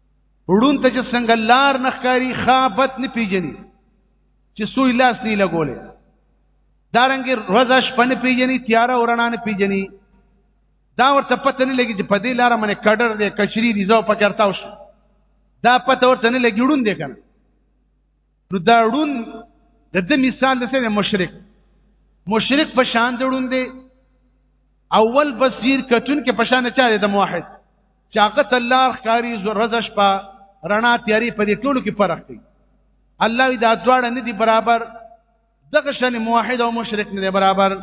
Speaker 1: وړون ته چې څنګه لار نخکاری خابت نه پیژني چې سوی لاس نه لګولې دارنګ روزه شپه نه پیژني تیار ورنا نه پیژني دا ورته پته نه لګي چې په دې لار باندې کډر دې کشری ریزو پکړتاو شي دا پته ورته نه لګي وړون دې کنه نو دا ړون د د مثال د سره مشرک مشرک په شان د ړون دی اول بصیر کتون کې په شان چاره د موحد چاقت الله خاري رزش په رڼا تیاری په دې ټولو کې فرق دی الله دا دواړه نه دي برابر دغه شان موحد او مشرک نه دي برابر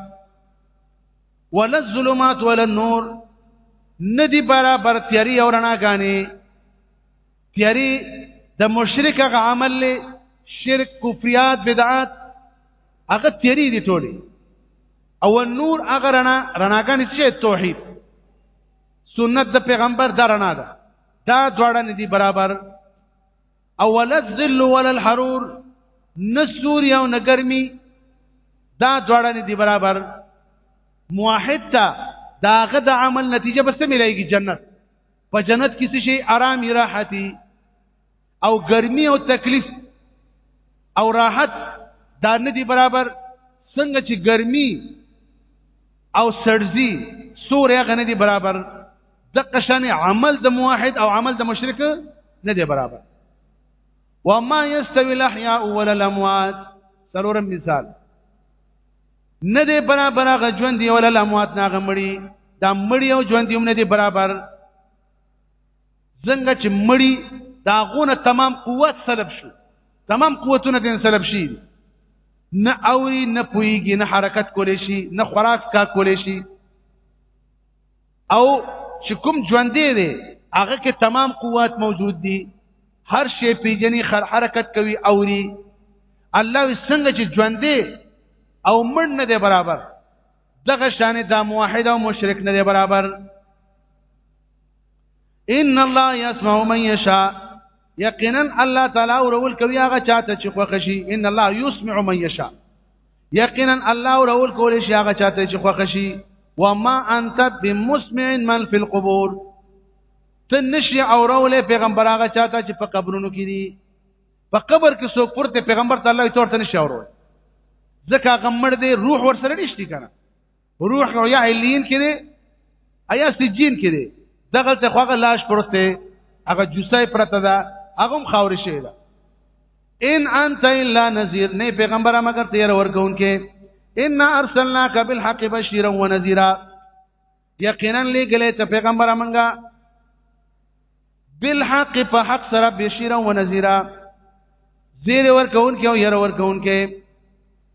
Speaker 1: ولا الظلمات ولا النور ندی برابر تیاری او رڼاګانی تیاری د مشرک هغه عمل له شرک کفریات بدعات هغه تیاری دي ټوله او نور هغه رڼا رڼاګان چې توحید سنت د پیغمبر دا رڼا ده دا دواړه نه دي برابر او ولذ ذل ولا الحرور نسور یو نګرمی دا دواړه نه دي برابر موحد ته داغه د عمل نتیجه بس ملایږي جنت په جنت کې څه شي آرامي راحتي او ګرمي او تکلیف او راحت دا نه دي برابر څنګه چې ګرمي او سړزي سورې هغه نه دي برابر د قشن عمل د موحد او عمل د مشرک نه دي برابر وما يستوي الاحياء ولا الاموات سلورم مثال نه دی برابر هغه ژوند دی ول اموات نه غمړي دا مړی او ژوند دی نه دی برابر څنګه چې مړی دا غونه تمام قوت سلب شو تمام قوتونه دین سلب شي نه اوري نه پويږي نه حرکت کولی شي نه خوراک کا کولی شي او چې کوم ژوندې دی هغه کې تمام قوات موجود دي هر شی پیجنې خر حرکت کوي اوري الله څنګه چې ژوندې او مړ نه دی برابر دغه شان د موحد او مشرک نه دی برابر ان الله يسمع من يشاء یقینا الله تعالی اورول کوي هغه چاته چې خوښ شي ان الله يسمع من يشاء یقینا الله اورول کول شي هغه چاته چې خوښ شي وما انت بمسمع من في القبور ته نشي اورول پیغمبر هغه چاته چې په قبرونو کې دي په قبر کې څوک پورته پیغمبر تعالی تورته نشي اورول ځکه غمړ دی روح ورسره نشتی کنه روح او یا علین کې دی ایا سجین کې دی دغه ته خوغه لاش پرته هغه جوسه پرته ده هغه هم خاورې شي ده ان انت الا نذير نه پیغمبره مگر تیر ورکون کې ان ارسلناک بالحق بشيرا ونذيرا یقینا لګلې ته پیغمبره منګه بالحق په حق سره بشیرا و نذیرا زیر ورکون کې او ير ورکون کې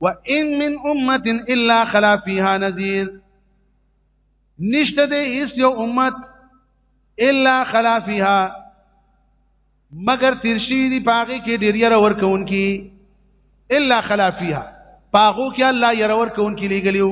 Speaker 1: وان من امه الا خلا فيها نذير نشته دې هیڅ یو امت الا خلا فيها مگر تیر شي دي پاغي کې ډیر ير ورکون کې الا خلا فيها پاغو کې الله ير ورکون کې لګلیو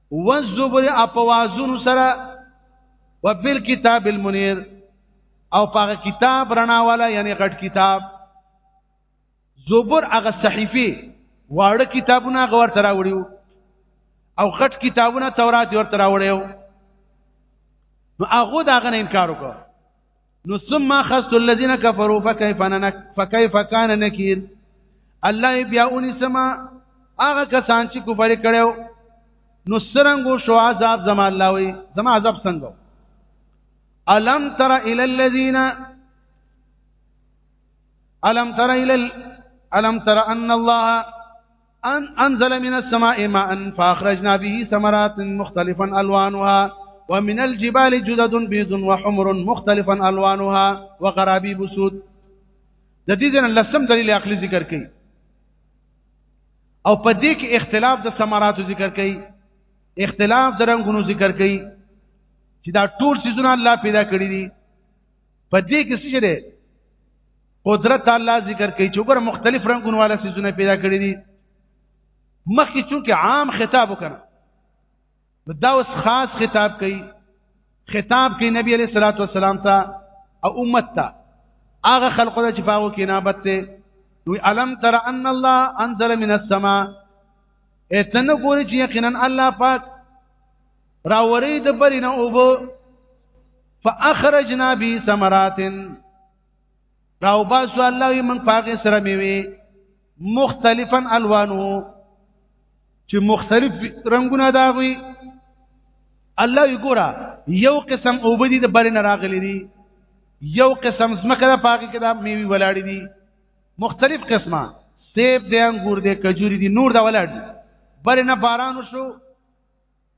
Speaker 1: والزبر اپوازونو سره وبل کتاب المنیر او پاغه کتاب رڼا والا یعنی غټ کتاب زبر هغه صحیفه واړه کتابونه غور ترا وړیو او غټ کتابونه تورات ورته راوړیو نو هغه دا غن انکار وکړ نو ثم اخذت الذين كفروا فكيف نك فكيف كان نكير الله بیا اونې سما هغه کسان چې کفر کړو نو سرنګو شو عذاب زما الله وي زما عذاب څنګه الم تر الى الذين الم تر الى الم تر ان الله ان انزل من السماء ماء فاخرجنا به ثمرات مختلفا الوانها ومن الجبال جدد بيض وحمر مختلفا الوانها وغرابيب سود د دې جن لسم دلیل عقلی ذکر کړي او په دې کې اختلاف د ثمرات ذکر کړي اختلاف د رنگونو ذکر کړي چې دا ټول سيزونه الله پیدا کړی دي په دې کې څه دی قدرت الله ذکر کوي چې ګور مختلف رنگونو والا سيزونه پیدا کړی دي مخکې چونکه عام خطاب وکړه دا اوس خاص خطاب کوي خطاب کوي نبی عليه الصلاه والسلام ته او امت ته هغه خلقو ته چې پاغو کې نابت ته وی الم تر ان الله انزل من السماء اتنه ګوري چې یقینا الله پاک راوري د برینه او فاخرجنا به ثمرات راو باسو الله وی من پاغه سره میوي مختلفا الوانو چې مختلف رنگونه دا وي الله یې ګورا یو قسم اوبدي د بر نه راغلي دي یو قسم زمکه د پاګه کې دا میوي ولاړې دي مختلف قسمه سیب دې انګور دې کجوري دي نور دا ولاړ دي بر نه باران شو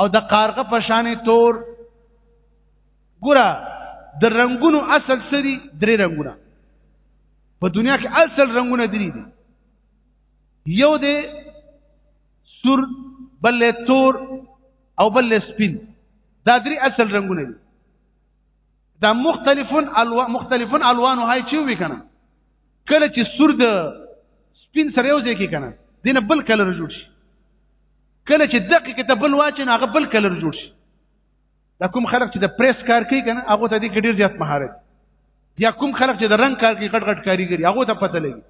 Speaker 1: او د قارغه په شان تور ګوره د رنگونو اصل سری درې رنگونه په دنیا کې اصل رنگونه درې دي یو دی سور بل تور او بل سپین دا درې اصل رنگونه دي دا مختلفون الوان مختلفون الوان هاي چې وی کنه کله چې سور د سپین سره یو ځای کې کنه دینه بل کلر جوړ شي کله چې دقه کې ته بل واچې نه هغه بل کلر جوړ شي دا کوم خلک چې د پریس کار کوي کنه هغه ته دې کې ډیر زیات مهارت یا کوم خلک چې د رنگ کار کوي غټ غټ کاریګری هغه ته پته لګي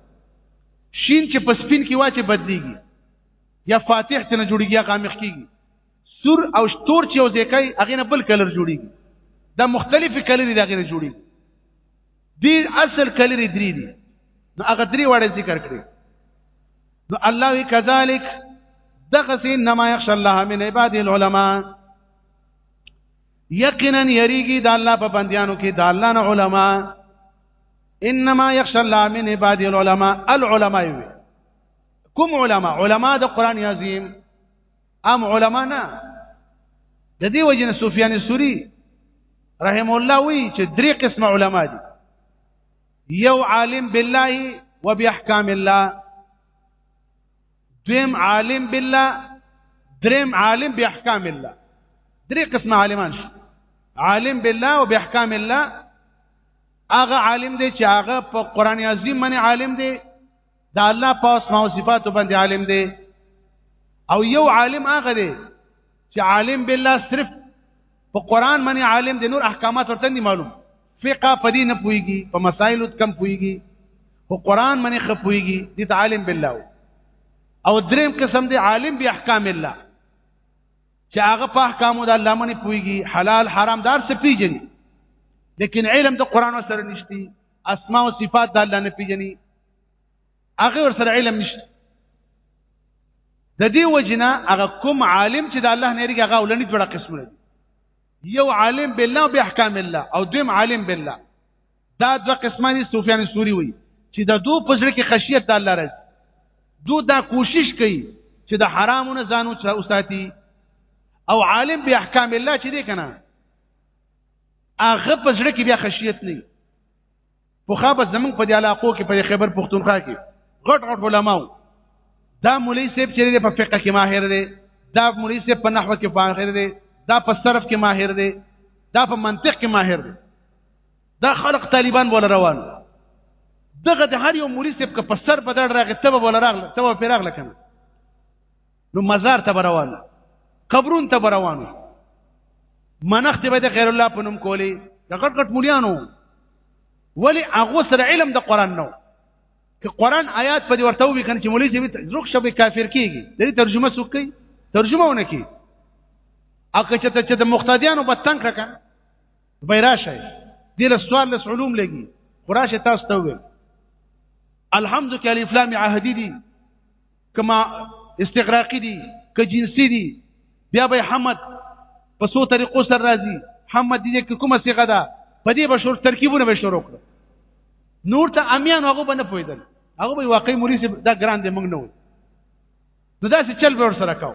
Speaker 1: شین چې په سپین کې واچې بدليږي یا فاتح ته نه جوړيږي یا غامق کیږي سور او تور چې یو ځای کوي هغه نه بل کلر جوړيږي دا مختلفې کلرې دغه نه جوړيږي دی اصل کلری درې دي نو هغه درې وړه ذکر کړی نو الله وی کذالک دغه سین نما یخش الله من عباد العلماء یقینا یریږي د الله په بندیانو کې د الله نه علما انما یخش الله من عباد العلماء العلماء کوم علما علما د قران عظیم عام علما نه د دې وجنه سفیان سوری رحم الله وی چې درې قسم علما دي یو عالم بالله وباحکام الله دویم عالم بالله دریم عالم باحکام الله درې قسم عالمان شو عالم بالله وباحکام الله هغه عالم دی چې هغه په قران عظیم باندې عالم دی دا الله په اسماء او صفاتو باندې عالم دی او یو عالم هغه دی چې عالم بالله صرف په قران باندې عالم دی نور احکامات ورته نه معلوم فقه په دې نه پويږي په مسائل کم پويږي په قران باندې خپويږي دې عالم بالله او دریم قسم دی عالم به احکام الله چې هغه په احکامو د الله باندې پويږي حلال حرام دار څه پیژني لیکن علم د قران سره نشتی اسماء او صفات د الله نه پیژني هغه ور سره علم نشته د دې وجنه هغه کوم عالم چې د الله نه ریګه هغه ولني جوړه قسم لري یو عالم بالله او باحکام الله او دیم عالم بالله دا دوه قسمه دي سفیان سوری وي چې د دو پزړه کې خشیت د الله راځي دو دا کوشش کوي چې د حرامونو ځانو چې اوساتي او عالم به احکام الله چې دی کنه هغه پزړه کې بیا خشیت نه په خابه زمنګ په دې علاقو کې په خیبر پښتونخوا کې غټ غټ علماو دا مولوی صاحب چې په فقہ کې ماهر دی دا مولوی صاحب په نحوه کې ماهر دی دا په صرف کې ماهر دی دا په منطق کې ماهر دی دا خلق طالبان بوله روان دغه د هر یو مولوی صاحب که په سر بدل راغی تبه بوله راغله تبه پیراغله کنه نو مزار ته روانو قبرون ته روانو منخت به د غیر الله په نوم کولی د غټ غټ مليانو ولی هغه سره علم د قران نو که قران آیات په دې ورته وی کنه چې مولوی چې زرخ شبه کافر کیږي د دې ترجمه څوک کوي ترجمه ونه کوي اګه چې ته چې د مقتدیانو بتنګ کړه بیراشه دې له سوال له علوم لګي قراشه تاسو ته وي الحمد کې الف لام عهدی دي کما استغراقی دي که جنسی دي بیا به حمد په څو طریقو سره راځي حمد دي کې کومه صيغه ده په دې به شروع ترکیبونه به شروع کړو نور ته امیان هغه به نه پوهیدل هغه به واقعي مریض دا ګران دی موږ نه وو نو دا څه چل به ور سره کاو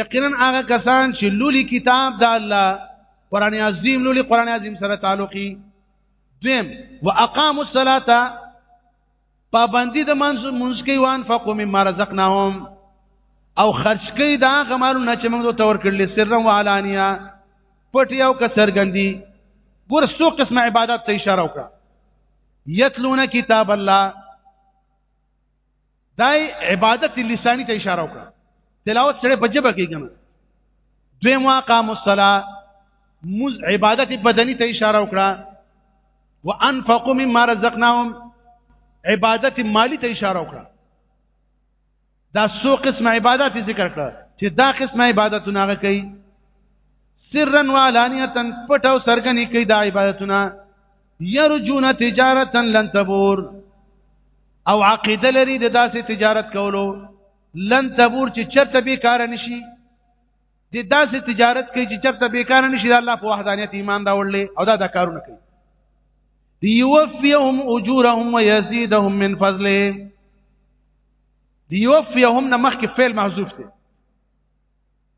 Speaker 1: یقینا هغه کسان چې لولي کتاب د الله قران عظیم لولي قران عظیم سره تعلقي دویم واقاموا الصلاه پابندی د منځ کې وان فقو مما رزقناهم او خرج کوي دا غمارو نه چې موږ ته ور کړل سرا وعلانیا پټي او کسرګندی ګور سو قسم عبادت ته اشاره وکړه یتلون کتاب الله دا عبادت لسانی ته اشاره وکړه تلاوت سره په جبه کې کنه دوی مو اقام الصلاه مز عبادت بدنی ته اشاره وکړه وانفقوا مما رزقناهم عبادت مالی ته اشاره وکړه دا سو قسم عبادت ذکر کړه چې دا قسم عبادتونه هغه کوي سرا وعلانیه پټ او سرګنی کوي دا عبادتونه يرجون تجارتا لن تبور او عقیده لري د داسې تجارت کولو لن تبور چې چرته به کار نشي د داسې تجارت کوي چې چرته به کار نشي د الله په وحدانیت ایمان راوړل او دا د کارونه کوي ليوفيهم اجورهم ويزيدهم من فضله ليوفيهم نه مخکې فعل محذوف دی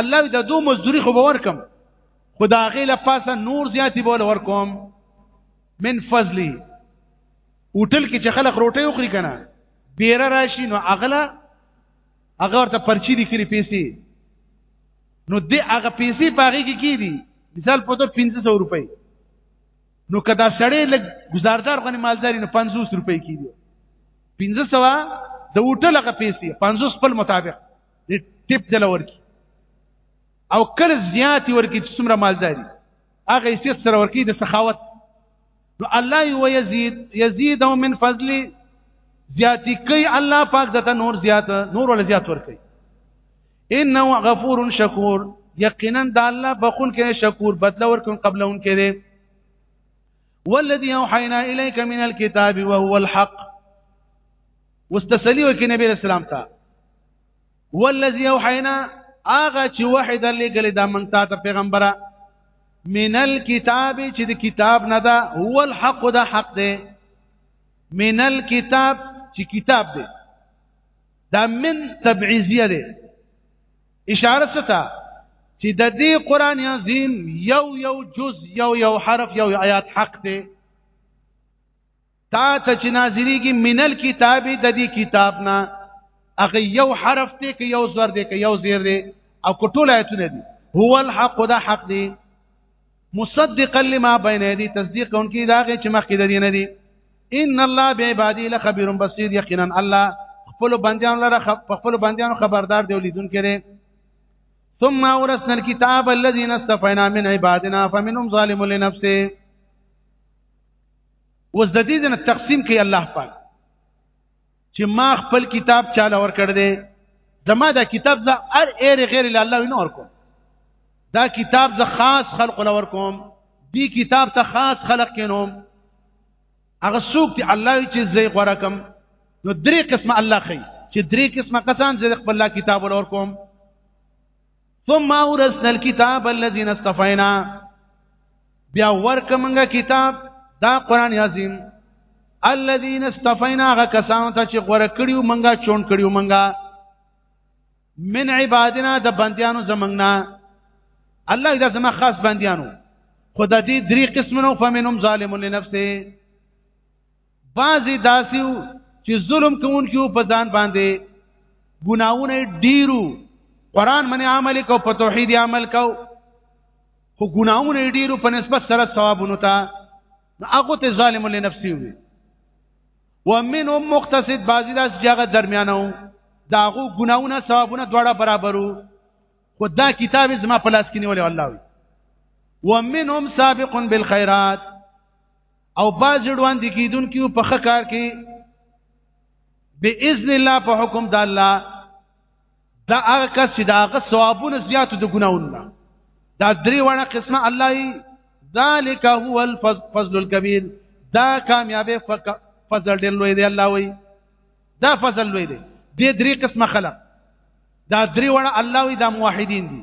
Speaker 1: الله د دوه مزدوري خو به ورکم خو د هغې له پاسه نور زیاتې به له ورکوم من فضلي هوټل کې چې خلک روټۍ وخوري که نه بیره راشي نو هغله هغه ورته پرچي لیکلي پیسې نو د هغه پیسې په هغې کې کې دي مثال په تو پنځه سوه روپۍ نو که دا سړی لږ ګزاردار غني مالداري نو پنځوس روپۍ کېږي پنځه سوه د هوټل هغه پیسې پنځوس خپل مطابق دې ټیپ دل ورکی او کله زیات ورکی چې څومره مالداري هغه یې سره ورکی د سخاوت نو الله یو یزيد یزيد او من فضل زیاتی کوي الله پاک دته نور زیات نور ول زیات ور کوي انه غفور شکور یقینا د الله بخون کې شکور بدل ور کوي قبل اون کې والذي اوحينا اليك من الكتاب وهو الحق اوس تسلی وکي نبی اسلام ته والذي اوحينا اغه چې وحي د لګل د مونږ ته پیغمبره من الكتاب چې د کتاب نه ده هو الحق ده حق ده من الكتاب چې کتاب ده دا من تبعیزیه ده اشاره ستا چې د دې قران عظیم یو یو جز یو یو حرف یو آیات حق ده تا ته چې ناظریږي منل کتاب د دې کتاب نه هغه یو حرف دی که یو زور دی که یو زیر دی او کټول آیتونه دي هو الحق دا حق دی مصدقا لما بین یدی تصدیق کوونکی دا چې مخکې د دین دی ان الله بعبادی لخبیر بصیر یقینا الله خپل بندیان لره خپل بندیان خبردار دی ولیدون کړي ثم اورثنا الكتاب الذين استفينا من عبادنا فمنهم ظالم لنفسه اوس د دې نه تقسیم کوي الله پاک چې ما خپل کتاب چاله ور کړ دې زما دا کتاب ز هر ایر غیر الله نه ور کوم دا کتاب ز خاص خلق لور کوم دی کتاب ته خاص خلق کینوم هغه څوک دی الله چې زی غره کوم نو درې قسمه الله خي چې درې قسمه کسان زه خپل کتاب لور کوم ثم اورثنا الكتاب الذين اصطفينا بیا ورک منګه کتاب دا قران عظیم الذين اصطفينا غ کسانو ته چې غوړه کړیو منګه چون کړیو منګه من عبادنا د بندیانو زمنګنا الله دا زما خاص بندیانو خدای دې درې قسمونو فمنهم ظالم لنفسه بعضی داسیو چې ظلم کوونکیو په ځان باندې ګناونه ډیرو قران باندې عمل کو په توحید عمل کو خو ګناونه ډیرو په نسبت سره ثوابونو ته هغه ته ظالم لنفسه وي ومنهم مقتصد بعضی داس جګه درمیانو داغو ګناونه ثوابونه دواړه برابرو خو دا کتاب زما په لاس کې نیولې الله وي ومنهم سابق بالخيرات او باز جوړوان دي کیدون کیو په خکار کې باذن الله په حکم د الله دا هغه کس چې دا هغه ثوابونه زیات د ګناونه دا درې وړه قسمه الله ذالک هو الفضل الكبير دا کامیابی فضل ډېر لوی دی الله وی دا فضل لوی دی دې درې قسمه خلق دا درې وړه الله وی دا موحدین دي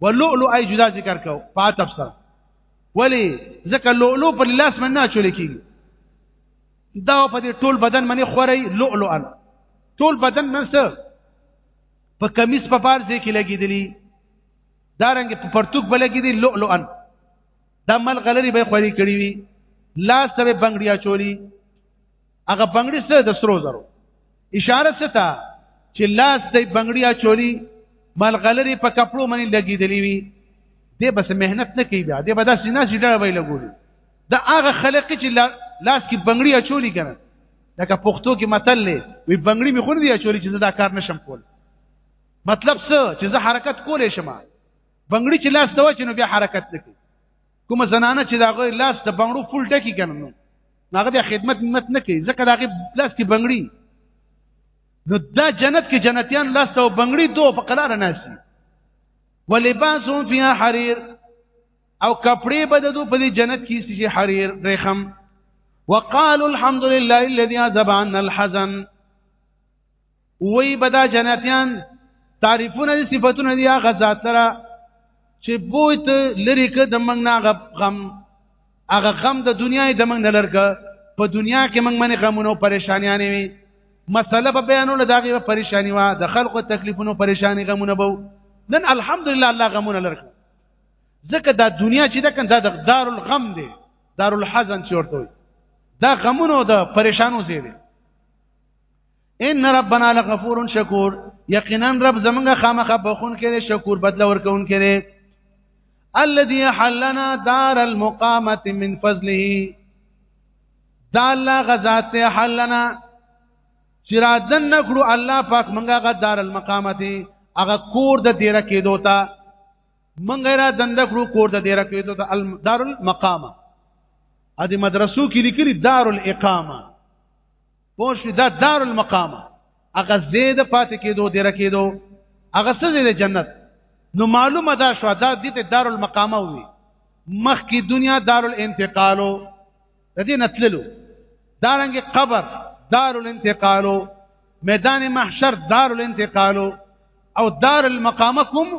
Speaker 1: ولؤلؤ اي جدا ذکر کو فات افسر ولی ځکه لؤلؤ په لاس باندې نه چول کیږي دا په دې ټول بدن باندې خوري لؤلؤا ټول بدن نن څه په کمیس په بار ځکه لګیدلی دا رنګ په پرتوک بلګیدلی لؤلؤا دا مل غلری به خوري کړی وي لاس ته بنگړیا چولی هغه بنگړي سره د سرو زرو اشاره ستا چې لاس د بنگړیا چولی ملغلری په کپړو باندې لګیدلی وي دې بس مهنت نه کوي بیا دې به دا سینا چې ډړ وی لګولي دا هغه خلک چې لاس کې بنگړی اچولي کنه لکه پښتو کې متل لې وی بنگړی می خور دی اچولي چې دا کار نشم کول مطلب څه چې زه حرکت کولې شم بنگړی چې لاس ته وچنو بیا حرکت نکړي کوم زنانه چې دا غوي لاس د بنگړو فول ټکی کنه نو هغه د خدمت مت نه کوي ځکه دا غي لاس کې بنگړي نو دا جنت کې جنتیان لاس ته بنگړي دوه په قلار ناشي ولباسهم فيها حرير او کپڑے بددو په دې جنت کې سي حرير رخم وقالوا الحمد لله الذي عذب عنا الحزن وی بدا جنتیان تعریفونه دي صفاتونه دي هغه ذات سره چې بوت لری که د موږ نه غم هغه غم د دنیا د موږ نه لرګه په دنیا کې موږ باندې غمونه او پریشانیانې وي مسله په بیانولو دا غي پریشانی وا د خلکو تکلیفونو پریشانی غمونه بو نن الحمدلله الله غمونه لرګه ځکه دا دنیا چې دا کنده د دار الغم دی دار الحزن چې ورته دا غمونو د پریشانو زیری ان ربنا لغفور شکور یقینا رب زمونږه خامخه بخون کړي شکور بدل ورکون کړي الذي حلنا دار المقامه من فضله دا الله غزاد ته حلنا چې را دن نکړو الله پاک منګه غ دار المقامتي هغه کور د دیر کېدو ته منګه را دن نکړو کور د دیر کېدو ته دار المقامه ا دې مدرسو کې لیکلي دار الاقامه پوه شو دا دار المقامه هغه زید پاتې کېدو دی رکېدو هغه څه دی جنت نو معلومه دا شو دا دې ته دار المقامه وي مخ کی دنیا دار الانتقالو د دې نتللو دارنګ قبر دار الانتقالو میدان محشر دار الانتقالو او دار المقامکم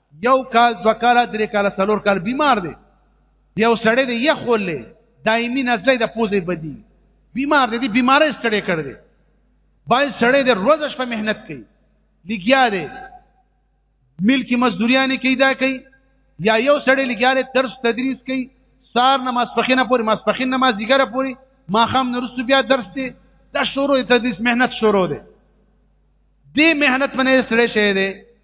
Speaker 1: یو کال دو کال درې کال څلور کال بیمار دی یو سړی دی یخ ولې دایمي نزله د پوزې بدی بیمار دی دی بیماری ستړی کړ دی بای سړی دی روز شپه مهنت کوي لګیا دی ملکی مزدوریانی کوي دا کوي یا یو سړی لګیا دی درس تدریس کوي سار نماز پخینه پوری ماس پخین نماز دیګره پوری ماخام نرسو بیا درس دی دا شروع تدریس مهنت شروع دی دی مهنت باندې سړی شه دی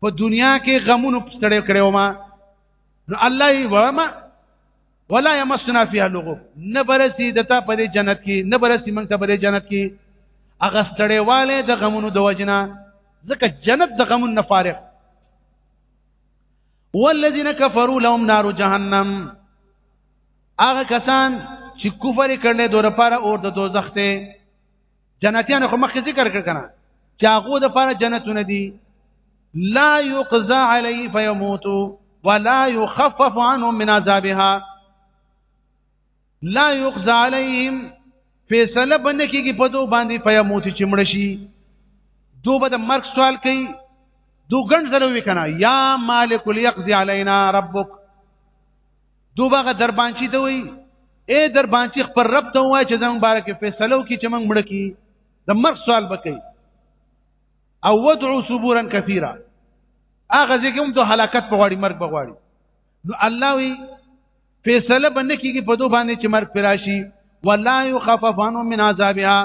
Speaker 1: په دنیا کې غمونو پستړې کړو ما نو الله یې ورما ولا یمسنا فیها لغو نه برسي دته په دې جنت کې نه برسي موږ ته په دې جنت کې هغه ستړې والے د غمونو د وجنا ځکه جنت د غمونو نه فارغ والذین کفروا لهم نار جهنم هغه کسان چې کفر کړي دوی لپاره اور د دوزخ ته جنتیان خو مخکې ذکر کړ کنه چې هغه د پاره جنتونه دي لا يقضى عليه فيموت ولا يخفف عنهم من عذابها لا يقضى عليهم فیصله باندې کېږي په دوه باندې فيموت چې مړ شي دوه به د مرګ سوال کوي دو ګڼ زره وی کنه یا مالک الیقضی علینا ربک دوبغه دربانچی ته وای اے دربانچی خپل رب ته وای چې زموږ بارکه فیصلو کی چې موږ مړ کی د مرګ سوال وکړي او ودعو صبورا کثیرا هغه ځکه هم ته هلاکت په غواړي مرګ په غواړي نو الله وی فیصله باندې کیږي په دوه باندې چې مرګ پراشي ولا يخفف عنهم من عذابها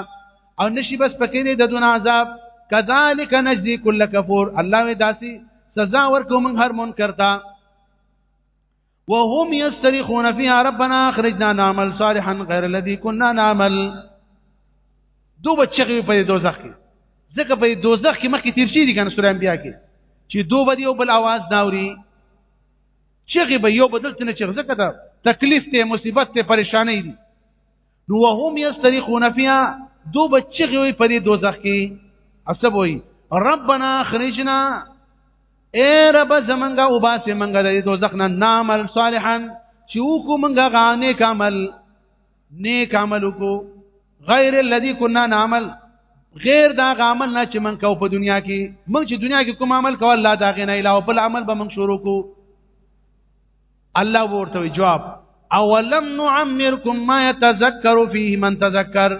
Speaker 1: او نشي بس پکې نه د دون عذاب كذلك نجزي كل كفور الله وی داسي سزا ورکوم هر منکر ته وهم يسترخون فيها ربنا اخرجنا نعمل صالحا غير الذي كنا نعمل دو بچغي په دوزخ کې ځکه په دوزخ کې مخکې تیر شي دي کنه سورې انبیا کې چې دو به یو بل आवाज ناوري چغي به یو بدل تنه چغ ځکه دا تکلیف ته مصیبت ته پریشانې دي نو وهم یستریخون فیها دو بچغي وي په دې دوزخ کې اسب وي ربنا اخرجنا اے رب زمنګا وباسه منګا د دوزخ نه نعمل صالحا چې وکړو منګا غانه کامل نیک عمل کو غیر الذي كنا نعمل غیر دا عمل نه چې من کو په دنیا کې موږ چې دنیا کې کوم عمل کو الله دا غنه علاوه بل عمل به موږ شروع کو الله ورته جواب اولم نعمرکم ما يتذكر فيه من تذكر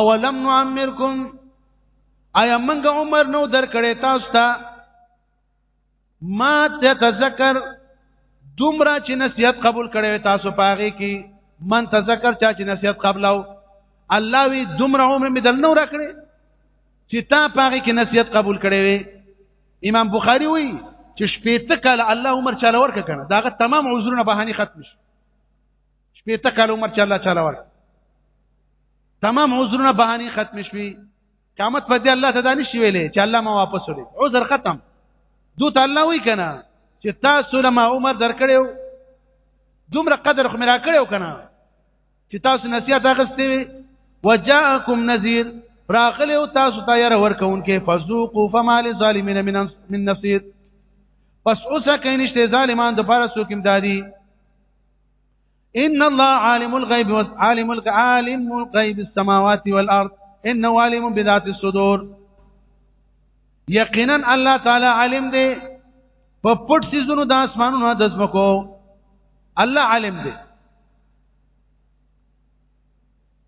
Speaker 1: اولم نعمرکم آیا منګه عمر نو در کړې تاسو ته ما تذکر دومره چې نصیحت قبول کړې تاسو پاغه کې من تذکر چا چې نصیحت قبلاو الله وی دومره عمر می دل نو راکړي چې تا پاره کې نصیحت قبول کړي وي امام بخاری وی چې شپېته کاله الله عمر چاله ورک کنه داغه تمام عذرونه بهاني ختم شي شپېته کاله عمر چاله چاله ورک تمام عذرونه بهاني ختم شي قیامت په دې الله ته دانش ویلې چې الله ما واپس ولې عذر ختم دوت الله وی کنه چې تاسو له ما عمر درکړیو دومره قدر خو مې را کړیو کنه چې تاسو نصیحت اخستې وي وجاءکم نذیر راغلی او تاسو ته ير ورکونکې فذوقوا فما للظالمین من من نصير پس اوسه کې نشته ظالمان د پاره سو کوم دادي ان الله عالم الغيب عالم العالم الغيب السماوات والارض انه عالم بذات الصدور یقینا الله تعالی عالم دی په پټ سيزونو د اسمانونو د ځمکو الله عالم دی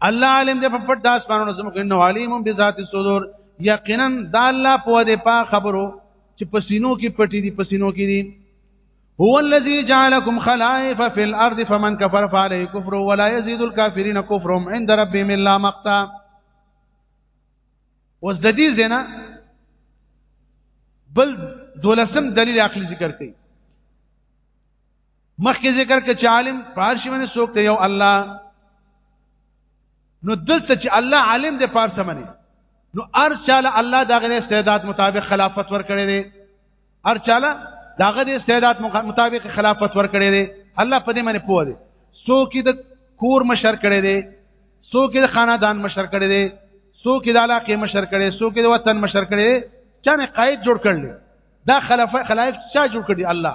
Speaker 1: الله عالم دې په پټ داس باندې زموږ انه علیم بذات الصدور یقینا دا الله په دې په خبرو چې پسینو کې پټې دي پسینو کې دي هو الذي جعلكم خلائف في الارض فمن كفر فعليه كفر ولا يزيد الكافرين كفرهم عند ربهم الا مقتا اوس د دې زنه بل دولسم دلیل عقلی ذکر کړي مخکې ذکر کې چې عالم پارشي باندې څوک دی یو الله نو دلته چې الله عالم دی پارسه باندې نو ار چاله الله دغه استعداد مطابق خلافت ورکړي دي ار چاله دغه استعداد مطابق خلافت ورکړي دي الله په دې باندې پوه دی څوک د کور مشر کړي دي څوک د خاندان مشر کړي دي څوک د علاقې مشر کړي څوک د وطن مشر کړي چانه قائد جوړ کړل دا خلافت خلایف چا جوړ کړی الله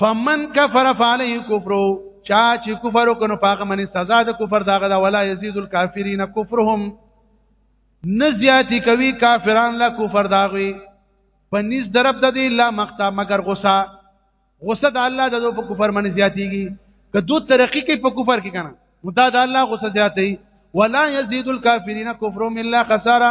Speaker 1: فمن کفر فعليه کفر چا چې کفر وکړو پاغه منی سزا د کفر داغه دا ولا يزيد الكافرين كفرهم نزياتي کوي کافران لا کفر داغوي پنيز درب د دې لا مقتا مگر غصه غصه د الله د په کفر منی زیاتیږي که دو ترقی کوي په کفر کې کنه مدا د الله غصه زیاتې ولا يزيد الكافرين كفرهم الا خساره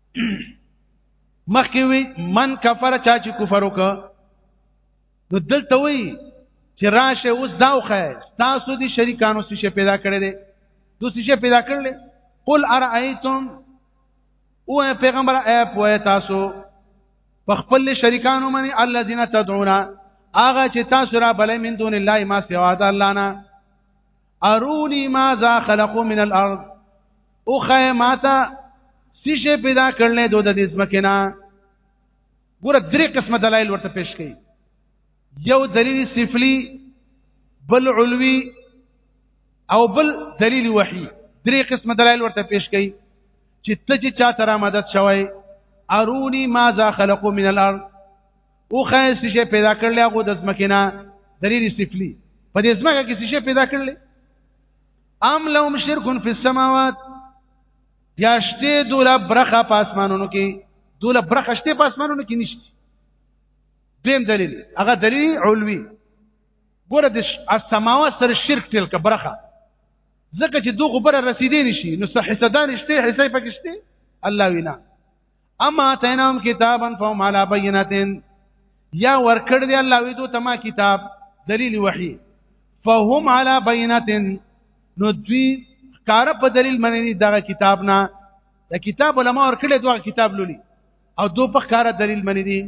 Speaker 1: مخکې وی من کفر چا چې کفر وکړ نو دلته وی چې راشه اوس داوخه تاسو دي شریکانو څه پیدا کړی دي دوی څه پیدا کړل قل ارایتم او پیغمبر اپ وای تاسو په خپل شریکانو باندې الذين تدعون اغه چې تاسو را بلې من دون الله ما سوا د الله نه ارونی ماذا خلقو من الارض او خی ماتا سیشه پیدا کړلې دو د دې ځمکې نه ګوره درې قسمه دلایل ورته پیش کړي یو دلیل سفلی بل علوی او بل دلیل وحی درې قسمه دلایل ورته پیش کړي چې ته چې چا تر مدد شوی ارونی ماذا خلقو من الارض او خای څه شي پیدا کړل هغه د زمکینا دلیل استفلی په دې زمکه کې څه شي پیدا کړل ام لهم شرک فی السماوات یاشته دوله برخه په اسمانونو کې دوله برخه شته په اسمانونو کې نشته دیم دلیل هغه دلیل علوی ګوره د السماوات سره شرک تل کا برخه ځکه چې دوه خبره رسیدې نشي نو صحیح صدان شته حساب پکې شته الله وینا اما تینام کتابا فهم علی بینتین یا ورکړ دی الله وی دوی تما کتاب دلیل وحی فهم علی بینتین نو دوی کار په دلیل مننی دغه کتاب نه د کتاب علما ورکړي دوه کتاب لولي او دوه په کار دلیل مننی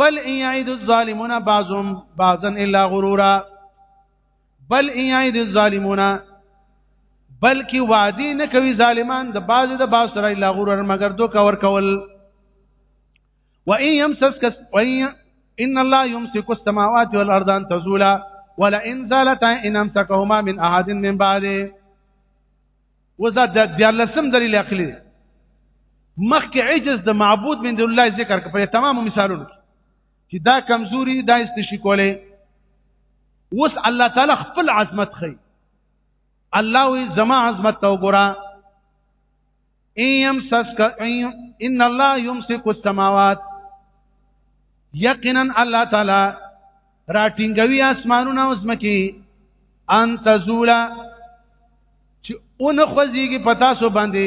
Speaker 1: بل ان یعید الظالمون بعضهم بعضا الا غرورا بل ایای د ظالمونه بلکې وعده نه کوي ظالمان د باز د باز سره لا غرور مگر دو کور کول و ان يمسسك ان الله يمسك السماوات والارض ان تزولا ولئن زالتا ان امسكهما من احد من بعده وذا د لسم دلیل عقلی مخکې عجز د معبود من دون الله ذکر کړ په تمامو مثالونو چې دا کمزوري دا استشي کوله اوس الله تعالی خپل عظمت خي الله وي زما عظمت تو ګرا ايم سسک ان الله يمسك السماوات یقینا الله تعالی راټینګوي اسمانونه او زمکي ان تزولا چې اون خوځيږي پتا سو باندې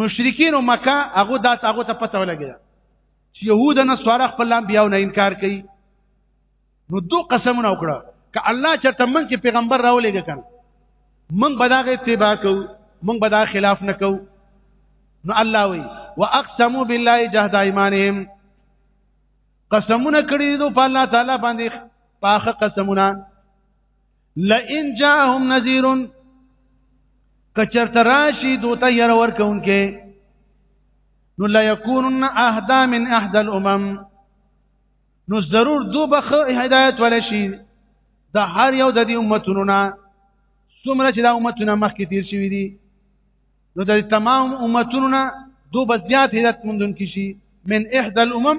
Speaker 1: مشرکین او مکه هغه دا هغه ته پته ولګی چې يهود نه سوار خپل انبیاو نه انکار کوي نو دو قسمونه وکړه ک الله چرته من کې پیغمبر راولېږي کړه من بداغه اتباع کو من بدا خلاف نه کو نو الله وی واقسموا بالله جهد ايمانهم قسمونه کړی دو په الله تعالی باندې پاخه قسمونه لئن جاءهم نذير کچرت راشي دوته ير ورکونکې نو لا يكونن اهدا من احد الامم نو ضرور دو بخ هدایت ول شي د هر یو د دې امتونو نه څومره چې دا امتونه مخکې تیر شوي دي نو د تمام امتونو نه دو بزیات هدایت مندون کې شي من احد الامم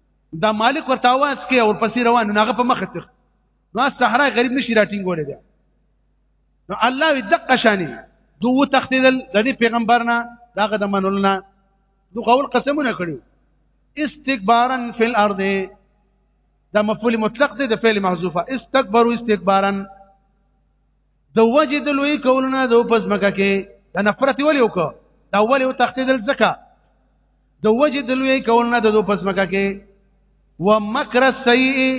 Speaker 1: دا مالک ورته आवाज کوي او پسې روان نو هغه په مخ ته نو صحرا غریب نشي راټینګول بیا نو الله وی دقه شانی دوه تختیدل د دې پیغمبر نه داغه د منولنا دوه قول قسمونه کړو استکبارا فی الارض دا مفعول مطلق دی د فعل محذوفه استکبروا استکبارا د وجه د لوی کولونه د پس مکه کې د نفرت ولې وکړه دا ولې او تختیدل ځکه د وجه د لوی کولونه د پس مکه کې و مکر السیئ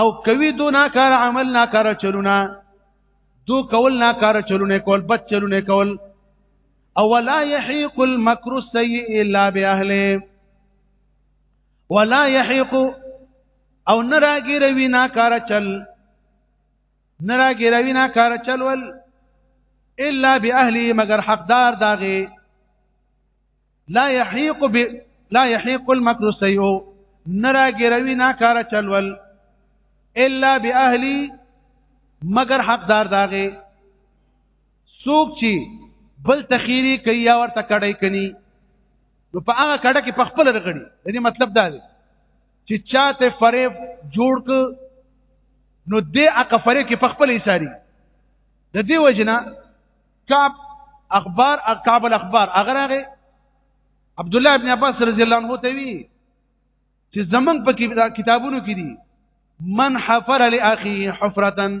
Speaker 1: او کوي دو ناکار عمل ناکار چلونه دو کول ناکار چلونه کول بد چلونه کول او لا يحيق المكر السيء الا باهله ولا يحيق او نراګي روي ناکار چل نه راګیروي نه کار چلول الا باهله مگر حقدار داغه لا يحيق ب... لا يحيق المكر السيء نه راګیروي نه کار چلول الا باهله مگر حقدار داغه سوق چی بل تخیری کوي یا ورته کړی کني نو په هغه کړه کې په خپل رغړي یعنی مطلب دا دی چې چاته فریب جوړ ک نو دې اقا فریب کې په خپل ایثاری د دې وجنه کعب اخبار کعب الاخبار اگر هغه عبد الله ابن عباس رضی الله عنه ته وی چې زمنګ په کتابونو کې دي من حفر لاخي حفرتن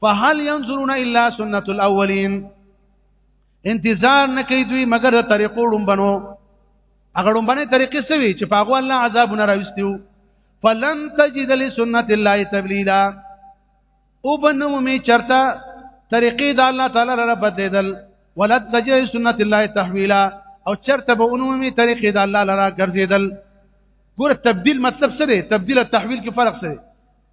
Speaker 1: فهل ينظرون الا سنت الاولين انتظار نه کوي دوی مگر طریقو ډومبنو هغه ډومبنه طریقې سوي چې پاغو الله عذابونه راوستیو فلن تجد لسنت الله تبلیلا او بنو می چرتا طریقې د الله تعالی را بدلیدل ولد تجد سنت الله تحویلا او چرته به اونو می طریقې د الله لرا ګرځیدل ګور تبديل مطلب څه دی تبديل او تحويل کې فرق څه دی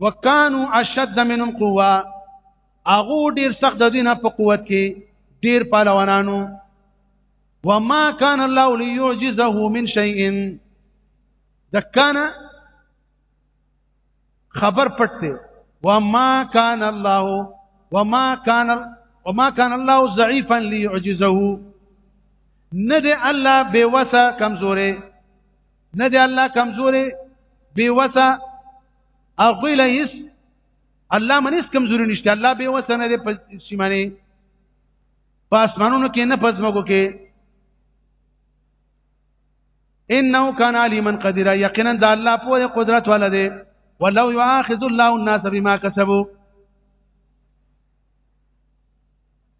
Speaker 1: وکانو اشد منهم قوه اغو ډیر سخت د دینه په قوت کې ډیر پهلوانانو وما كان الله ليعجزه من شيء دکانه خبر پټته وما كان الله وما كان وما كان الله ضعيفا ليعجزه نه دی الله بے وسه کمزورې نه دی الله کمزوري بي وسه او غوی له هیڅ الله من هیڅ کمزوري نشته الله بي وسه نه دی په سیمانه په اسمانونو کې نه پزمګو کې انه کان علیمن قدیر یقینا د الله په قدرت ولده ولو یاخذ الله الناس بما کسبوا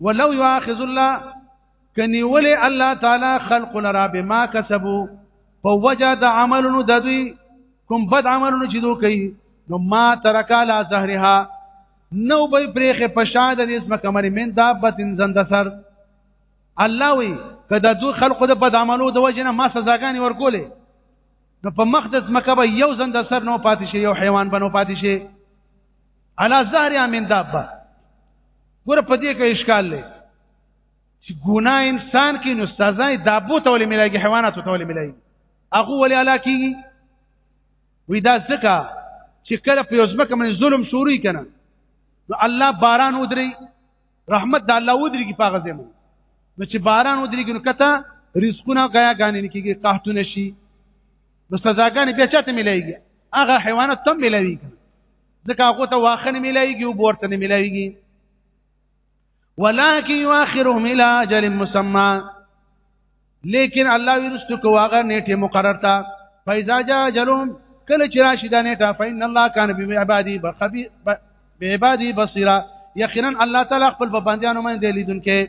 Speaker 1: ولو یاخذ الله کني ولي الله تعالی خلق لرا بما کسبو په وجه د عملونو د دوی کوم بد عملونو چې دوی کوي نو ما ترکا لا زهرها نو به پرېخه پشاد د اسم کمر من دابت زند سر الله وی کدا دوی خلق د بد عملو د وجه نه ما سزاګانی ورکولې نو په مقدس مکه به یو زند سر نو پاتې شي یو حیوان بنو پاتې شي علا ظهر من دابه ګوره په دې کې اشکال لري چې ګناه انسان کې نو سزا دابو ته ولې ملایږي حیوانات ته ولې ملایږي هغه ولې علا کیږي وې دا ځکه چې کله په یوزمکه باندې ظلم شروع کنا نو الله باران ودري رحمت د الله ودري کې پاغه زمو نو چې باران ودري کې نو کته رزقونه غیا غانې نه کیږي قحطونه شي نو سزاګانې بیا چاته ملایږي هغه حیوانات تم ملایږي ځکه هغه ته واخه نه ملایږي او ورته نه ملایږي ولکن یؤخرهم الى اجل مسمى لیکن الله ورستو کو هغه نیټه مقرر تا فاذا جاء اجلهم کله چې راشي دا نیټه فإن الله كان بعبادي بخبير بعبادي بصيرا یقینا الله تعالی خپل بندیانو باندې لیدونکي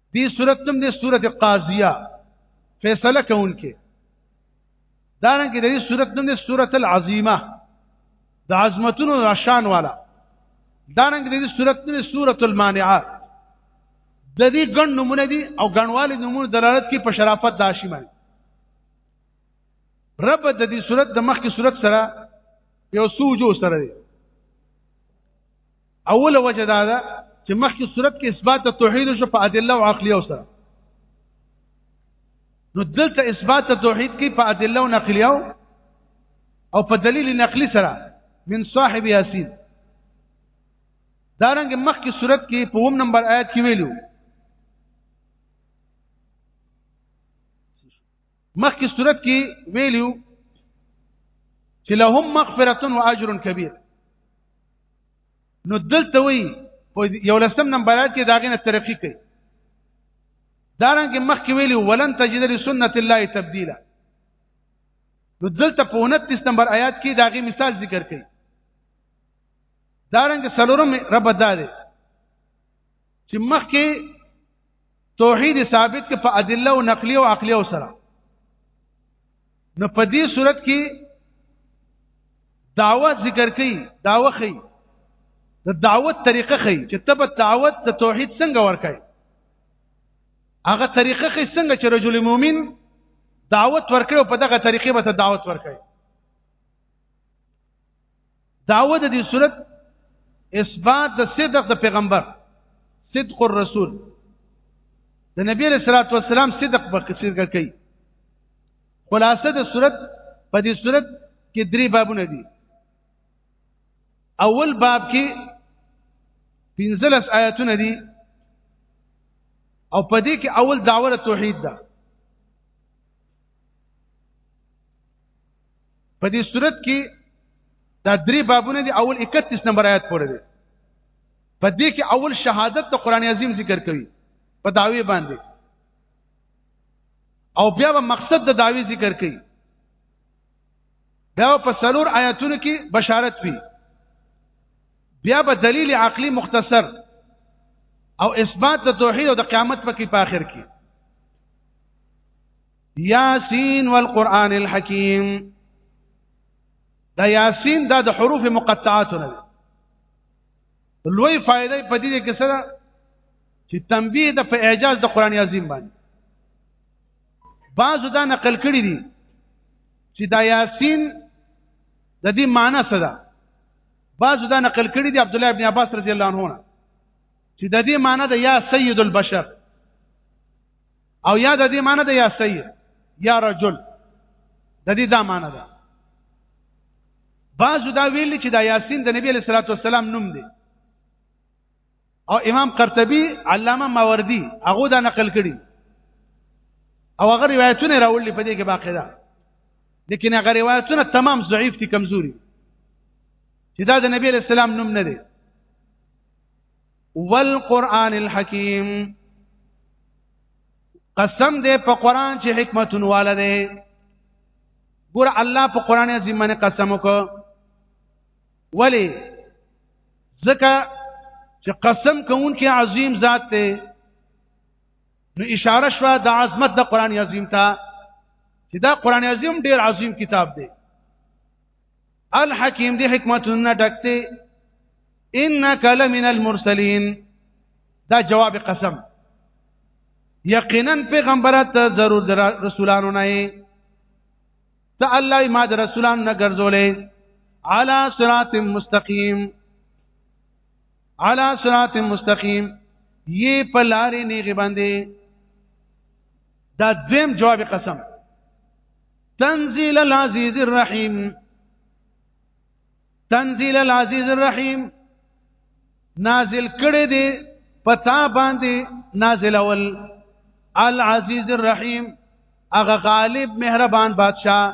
Speaker 1: دی صورت نوم دی صورت قاضیه فیصله کوونکې دا رنګ د دې صورت نوم دی صورت العظیمه د عظمتونو رشان والا دا رنګ د دې صورت نوم دی صورت المانعه د دې ګڼ نمونه دي او ګڼوالي نمونه دلالت کوي په شرافت د هاشم رب د دې صورت د مخکې صورت سره یو سوجو سره دی اوله وجه دا ده چې مخکې صورت کې اثبات د توحید شو په ادله او عقلیه سره نو دلته اثبات د توحید کې په ادله او نقلیه او په دلیل نقلی سره من صاحب یاسین دارنګ مخکې صورت کې په وم نمبر آیات کې ویلو مخکې صورت کې ویلیو چې لهم مغفرة و اجر کبیر نو دلته وی په یو لسم نمبر آیت کې داغه نه ترقی کوي دارنګ مخکې ویلی ولن تجد لسنت الله تبديلا نو دلته په 29 نمبر آیات کې داغه مثال ذکر کړي دارنګ سلورم رب دار چې مخکې توحید ثابت کې په ادله او نقلی او عقلی او سره نو په دې صورت کې دعوت ذکر کړي دعوه خي د دعوت طریقه خي چې تب دعوت د توحید څنګه ورکړي هغه طریقه خي څنګه چې رجل مؤمن دعوت ورکړي او په دغه طریقې به دعوت ورکړي داوه د دې صورت اثبات د صدق د پیغمبر صدق الرسول د نبی علیہ الصلوۃ والسلام صدق په کثیر کوي خلاصه د صورت په دې صورت کې درې بابونه دي اول باب کې پنځلس آیاتونه دي او په دې کې اول دعوه توحید ده په دې صورت کې دا درې بابونه دي اول 31 نمبر آیات پورې دي په دې کې اول شهادت د قران عظیم ذکر کوي په داوی باندې او بیا به مقصد د داوی ذکر کوي بیا په سلور آیاتونو کې بشارت وی بیا به دلیل عقلی مختصر او اثبات د توحید او د قیامت پکې په اخر کې یاسین والقران الحکیم دا یاسین دا د حروف مقطعات نه لوی فائدې په دې کې سره چې تنبیه د په اعجاز د قران عظیم باندې بعضو دا نقل کړی دي چې دا یاسین د دې معنی څه ده بعضو دا نقل کړی دي عبد الله ابن عباس رضی الله عنه چې د دې معنی د یا سید البشر او یا د دې معنی ده یا سید یا رجل د دې دا معنی ده بعضو دا ویل چې دا یاسین د نبی علیہ الصلوۃ والسلام نوم دی او امام قرطبی علامه ماوردی هغه دا نقل کړي او هغه روایتونه راوړل په دې کې باقی ده لیکن هغه روایتونه تمام ضعیف دي کمزوري چې دا د نبی علیہ السلام نوم نه دی والقران الحکیم قسم دې په قران چې حکمتون والا دی ګور الله په قران عظیم باندې قسم وکړ ولی ځکه چې قسم کوونکی عظیم ذات دی نو اشاره شوه د عظمت د قران عظیم ته چې دا قران عظیم ډیر عظیم کتاب دی الحکیم دی حکمتونه ډکته انک لمن المرسلین دا جواب قسم یقینا پیغمبرات ته ضرور رسولانو نه ته الله ما د رسولان نه ګرځولې علی صراط مستقیم علی صراط مستقیم یې په لارې نه غبندې دا دویم جواب قسم تنزيل العزيز الرحيم تنزيل العزيز الرحيم نازل کړي دي پتا باندې نازل اول العزيز الرحيم هغه غالب مهربان بادشاہ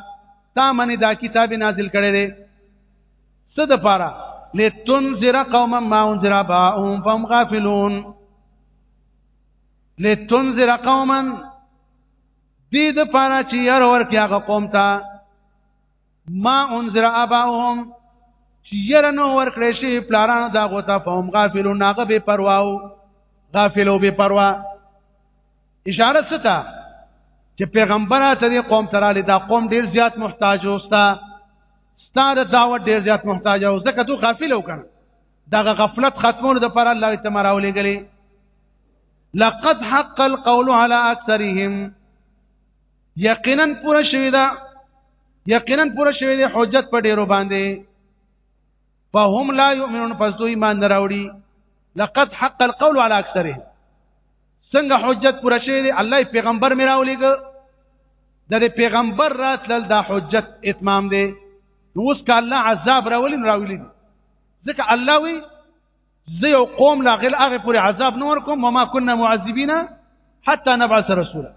Speaker 1: تا منی دا کتاب نازل کړي دي څه د پاره لتنذر قوما ما انذر باهم فهم غافلون لتنذر قوما دې د پاره چې ير ورکه هغه قوم ته ما انذر اباهم چې ير نو ورکړې شي پلارانو دا غوته فهم غافلون ناغه به پرواو غافلو به پروا اشاره ستا چې پیغمبره ته دې قوم تراله دا قوم ډیر زیات محتاج اوستا ستاره دعوت ډیر زیات محتاج او ځکه تو غافل وکړه دغه غفلت ختمولو لپاره الله تعالی راولېګلې لقد حق القول على اکثرهم یقینا پوره شوی دا یقینا پوره شوی دی حجت په ډیرو باندې فهم لا يؤمنون پس دوی ایمان نه راوړي لقد حق القول على اکثرهم څنګه حجت پوره شوی دی الله پیغمبر میرا ولېګ د پیغمبر راتل دا حجت اتمام دی نو اوس که الله عذاب راولي نو راولي ځکه الله وی زه یو قوم لا غل هغه پر عذاب نور کوم وما كنا معذبين حتى نبعث رسولا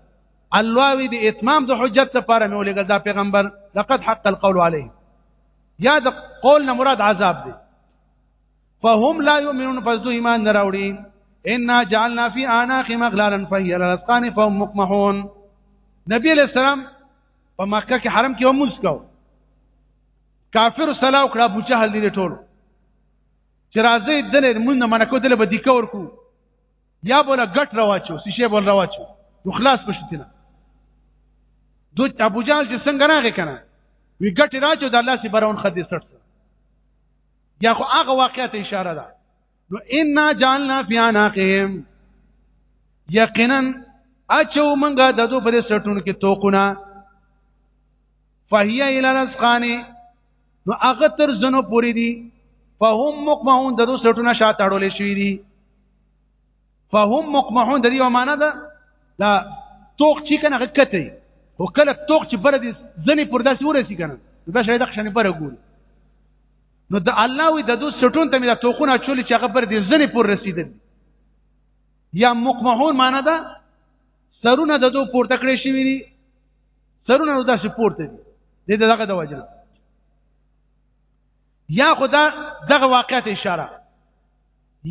Speaker 1: الله وی د اتمام د حجت لپاره مې ولګل دا پیغمبر لقد حق القول عليه یا د قول نه مراد عذاب دی فهم لا يؤمنون فزو ایمان نه راوړي ان جعلنا في اعناق مغلالا فهي للاسقان فهم مقمحون نبی علیہ السلام په مکه کې حرم کې هم مسکو کافر صلاح وکړه ابو جهل دې ټولو چې راځي دنه مونږ نه منکو دله بدی کور کو یا بوله ګټ رواچو سیشه بول رواچو نو خلاص پښتنه دو ابو جهل چې څنګه راغی کنه وی ګټ راچو د الله سي برون خدي سټ یا خو هغه واقعیت اشاره ده نو ان جعلنا فی اناقهم یقینا اچو منګه د دو پر سټونو کې توقونه فهیا الی الاسقانی نو هغه تر زنو پوری دي فهم مقمحون د دوه سټونه شاته اړول شي دي فهم مقمحون د دې یو معنا ده دا توق چې کنه غکته او کله توق چې بر دي زنی پر داسې ورسی کنه دا شاید خشنه بر ګوري نو د الله وی د دوه سټون ته مې د توقونه چول چې هغه بر دي زنی پر رسیدل یا مقمحون معنا ده سرونه د دوه پورته کړی شي دي سرونه نو داسې پورته دي د دې دغه د وجنه یا خدا دغه واقعیت اشاره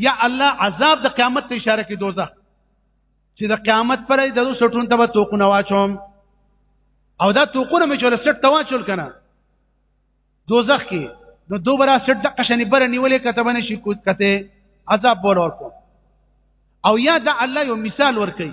Speaker 1: یا الله عذاب د قیامت ته اشاره کوي دوزخ چې د قیامت پر د دوه سټون ته به توقونه واچوم او دا توقونه مې چول سټ ته واچول کنه دوزخ کې نو دوه برا سټ د قشنې بر نیولې کته باندې شي کوت کته عذاب بول ورکو او یا دا الله یو مثال ورکړي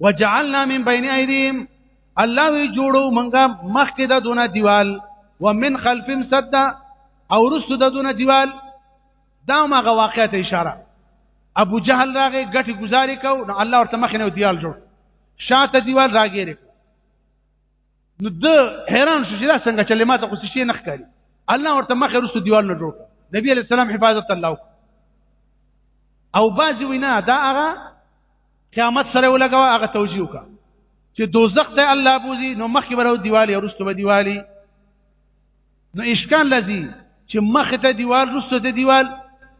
Speaker 1: وجعلنا من بين ايديهم الله وی جوړو منګه مخکې د دونه دیوال ومن خلفهم سد او رسو د دونه دیوال دا ماغه واقعیت اشاره ابو جهل راغې غټي گزاري کو نو الله ورته مخ نه دیوال جوړ شاته دیوال راګېره نو د حیران شو چې دا څنګه چې ماته خو شي نه ښکاري الله ورته مخ رسو دیوال نه جوړ نبی علی السلام حفاظت الله او باز وینا دا هغه قیامت سره ولګوا هغه توجیه وکړه چې دوزخ ته الله بوزي نو مخې ورو دیوالي ورستو به دیوالي نو اشکان لذي چې مخې ته دیوال رستو ته دیوال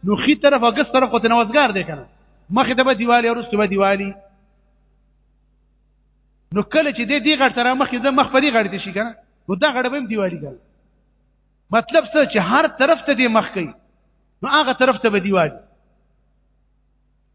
Speaker 1: نو خي طرف او ګس طرف خو ته نوزګار دی کنه مخې ته به دیوالي ورستو به دیوالي نو کله چې دې دې غړ تر مخې د مخ په دې غړ دي شي کنه نو دا غړ به هم دیوالي کنه مطلب څه چې هر طرف ته دې مخ کوي نو هغه طرف ته به دیوالي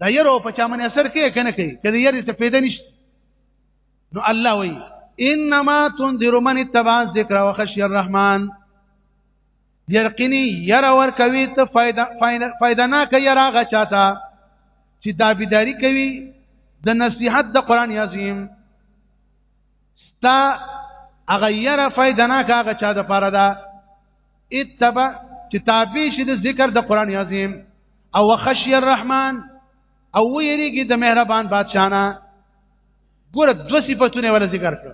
Speaker 1: دا یره په چا باندې اثر کوي کنه کوي کله یره ته پیدا نشته نو الله وی انما تنذر من اتبع الذکر وخشی الرحمن یقیني یره ور کوي ته فائدہ فائدہ نه کوي یره غچاتا چې دا بيداری کوي د نصيحت د قران عظیم ستا هغه یره فائدہ نه کاغه چا د پاره دا اتبع چې تابع شي د ذکر د قران عظیم او خشی الرحمن او ویریږي د مهربان بادشاہ نه ګوره دو صفاتونه ولا ذکر کړ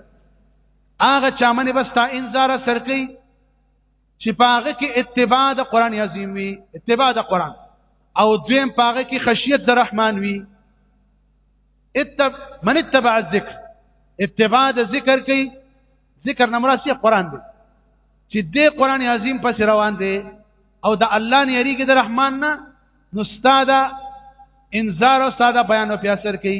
Speaker 1: هغه چا منه بس تا انذار سرکی چې پاغه کې اتباع د قران عظیم وي اتباع د قران او دویم پاغه کې خشیت د رحمان وي اتب من اتبع الذکر اتباع د ذکر کوي ذکر نه مراد څه قران دی چې دې قران عظیم پس روان دی او د الله نه یریږي د رحمان نه نو استاد انذار او استاد بیان او پیاسر کوي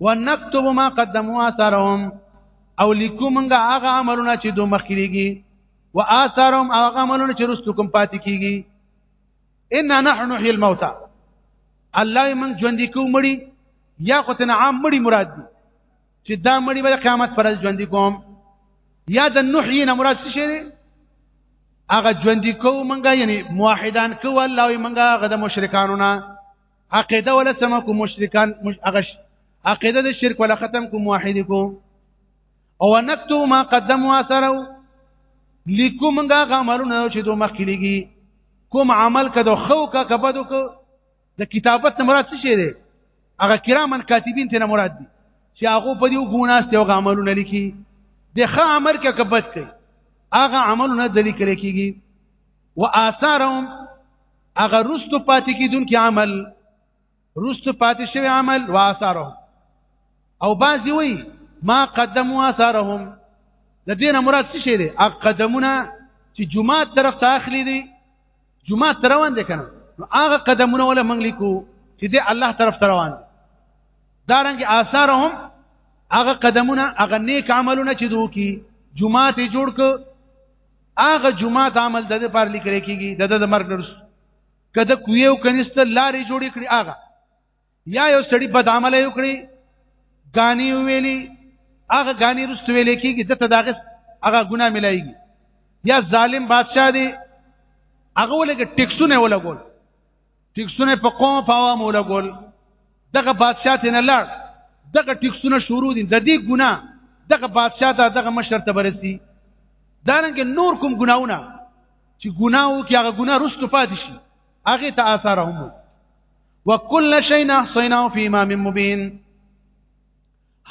Speaker 1: ونكتب ما قدموا اثرهم او لیکو مونږه هغه عملونه چې دوه مخکې لګي و آثارهم هغه عملونه چې رستو کوم پاتې کیږي ان نحن نحيي الموتى الله من ژوند کو مړي یا خو تن عام مړي مراد دي چې دا مړي به قیامت پر ژوند کوم یا د نحيي نه مراد څه شي هغه ژوند کو مونږه یعنی موحدان کو الله مونږه هغه د مشرکانو نه عقیده ولا سم کو مشرکان هغه عقیده د شرک ولا ختم کو موحد کو او نکتو ما قدموا اثرو لیکو منګه غمرونه چې دوه مخکې لګي کوم عمل کدو خو کا کبدو کو د کتابت نه مراد څه شی دی هغه کرامن کاتبین ته نه مراد دي چې هغه په دې ګوناست او عملونه لیکي د ښه عمل کې کبد کوي هغه عملونه د لیکل کېږي و آثارهم هغه رستو پاتې کیدونکي عمل رستو پاتې شوی عمل واثارهم او بعضی وی ما قدموا اثارهم د دینه مراد څه شی دی هغه قدمونه چې جمعه طرف ته اخلي دي جمعه تر روان دي کنه نو هغه قدمونه ولا موږ لیکو چې دی الله طرف ته روان دي دا رنګ آثارهم هغه قدمونه هغه نیک عملونه چې دوی کی جمعه ته جوړ ک هغه جمعات عمل د پر لیکل کېږي د د مرګ نرس کده کوی او کنيست لارې جوړې کړې هغه یا یو سړی بد عمل یو کړی غانی ویلی هغه غانی رست ویل کېږي د ته داغه هغه ګناه ملایږي یا ظالم بادشاہ دی هغه ولګ ټیکسونه ولګول ټیکسونه په قوم په عوام ولګول دغه بادشاہ ته نه لړ دغه ټیکسونه شروع دي د دې ګنا دغه بادشاہ ته دغه مشر ته برسي دا رنګ نور کوم ګناونه چې ګناو کې هغه ګنا رستو پاتې شي هغه ته آثار هم وکل شی نحصیناه فی امام مبین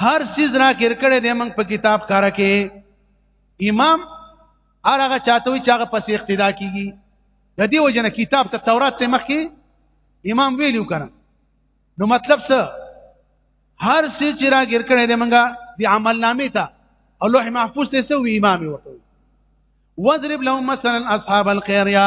Speaker 1: هر سیز را کړ کړه دې موږ په کتاب کار کې امام هر هغه چاته وي چې هغه پسې اقتدا کیږي د دې وجنه کتاب ته تورات ته مخکې امام ویلو کنه نو مطلب څه هر څه چې راګر کړي د منګه د عمل نامې ته او لوح محفوظ ته سو امام وته وضرب لهم مثلا اصحاب القريه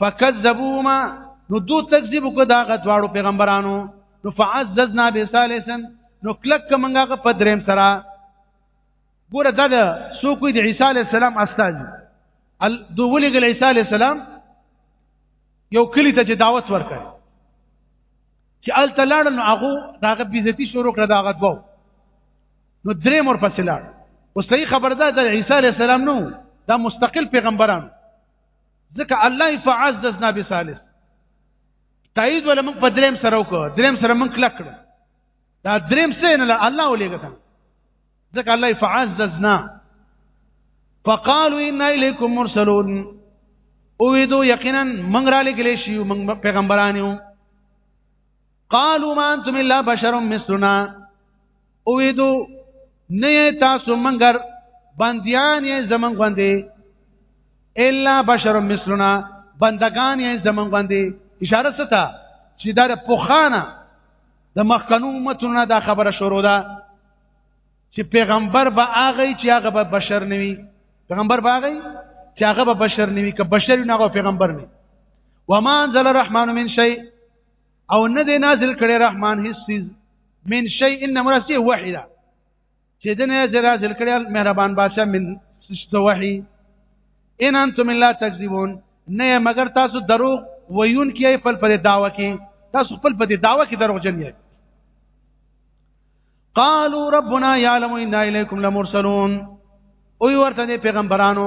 Speaker 1: فکذبوما نو دو تکذیب کو دا غدواړو پیغمبرانو نو فعززنا بثالثن نو کلک منګه په دریم سره ګوره دا د سوکوی د عیسی علی السلام استاد ال دو ولګ عیسی علی السلام یو کلی ته دعوت ورکړ چې ال تلاړ نو هغه داغه بیزتی شروع کړ داغه دوو نو درې مور پسې لاړ اوس صحیح خبردار د عیسی علی السلام نو دا مستقل پیغمبرانو ځکه الله فعززنا بثالث تایید ولا موږ په دریم سره وکړو دریم سره موږ کلک کړو دا دریم سره نه الله ولېګه ځکه الله فعززنا فقالوا ان اليكم مرسلون او دو یقینا موږ را لګلې شي موږ پیغمبران یو قالوا ما انتم الا بشر مثلنا او دو نه تاسو منګر بنديان یې زمون غوندې الا بشر مثلنا بندگان یې زمون غوندې اشاره ستا چې دا پوخانه د مخکنو امتونو دا خبره شروع ده چې پیغمبر به هغه چې هغه به بشر نوي پیغمبر به هغه چې هغه به بشر نوي که بشر نه هغه پیغمبر نه وما انزل الرحمن من شيء او نه دی نازل کړي رحمان هیڅ چیز من شيء ان مرسي وحي ده چې د نه زرا ذل کړي مهربان بادشاہ من سشت وحي ان انتم الا تکذبون نه مگر تاسو دروغ ویون کیای خپل پر داوا کې تاسو خپل پر داوا کې دروغ جن یې قالوا ربنا يعلم انا اليكم لمرسلون او ورته پیغمبرانو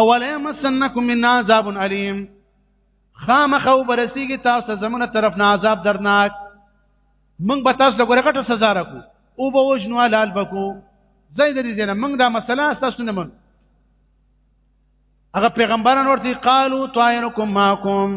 Speaker 1: اولا مسنکم من عذاب علیم خامخ او برسیږي تاسو زمونه طرف نه عذاب درناک موږ به تاسو لپاره غټه سزا راکو او به وجنو حلال بکو زای د دې نه موږ دا مسله تاسو نه من هغه پیغمبران ورته قالو طائرکم ماکم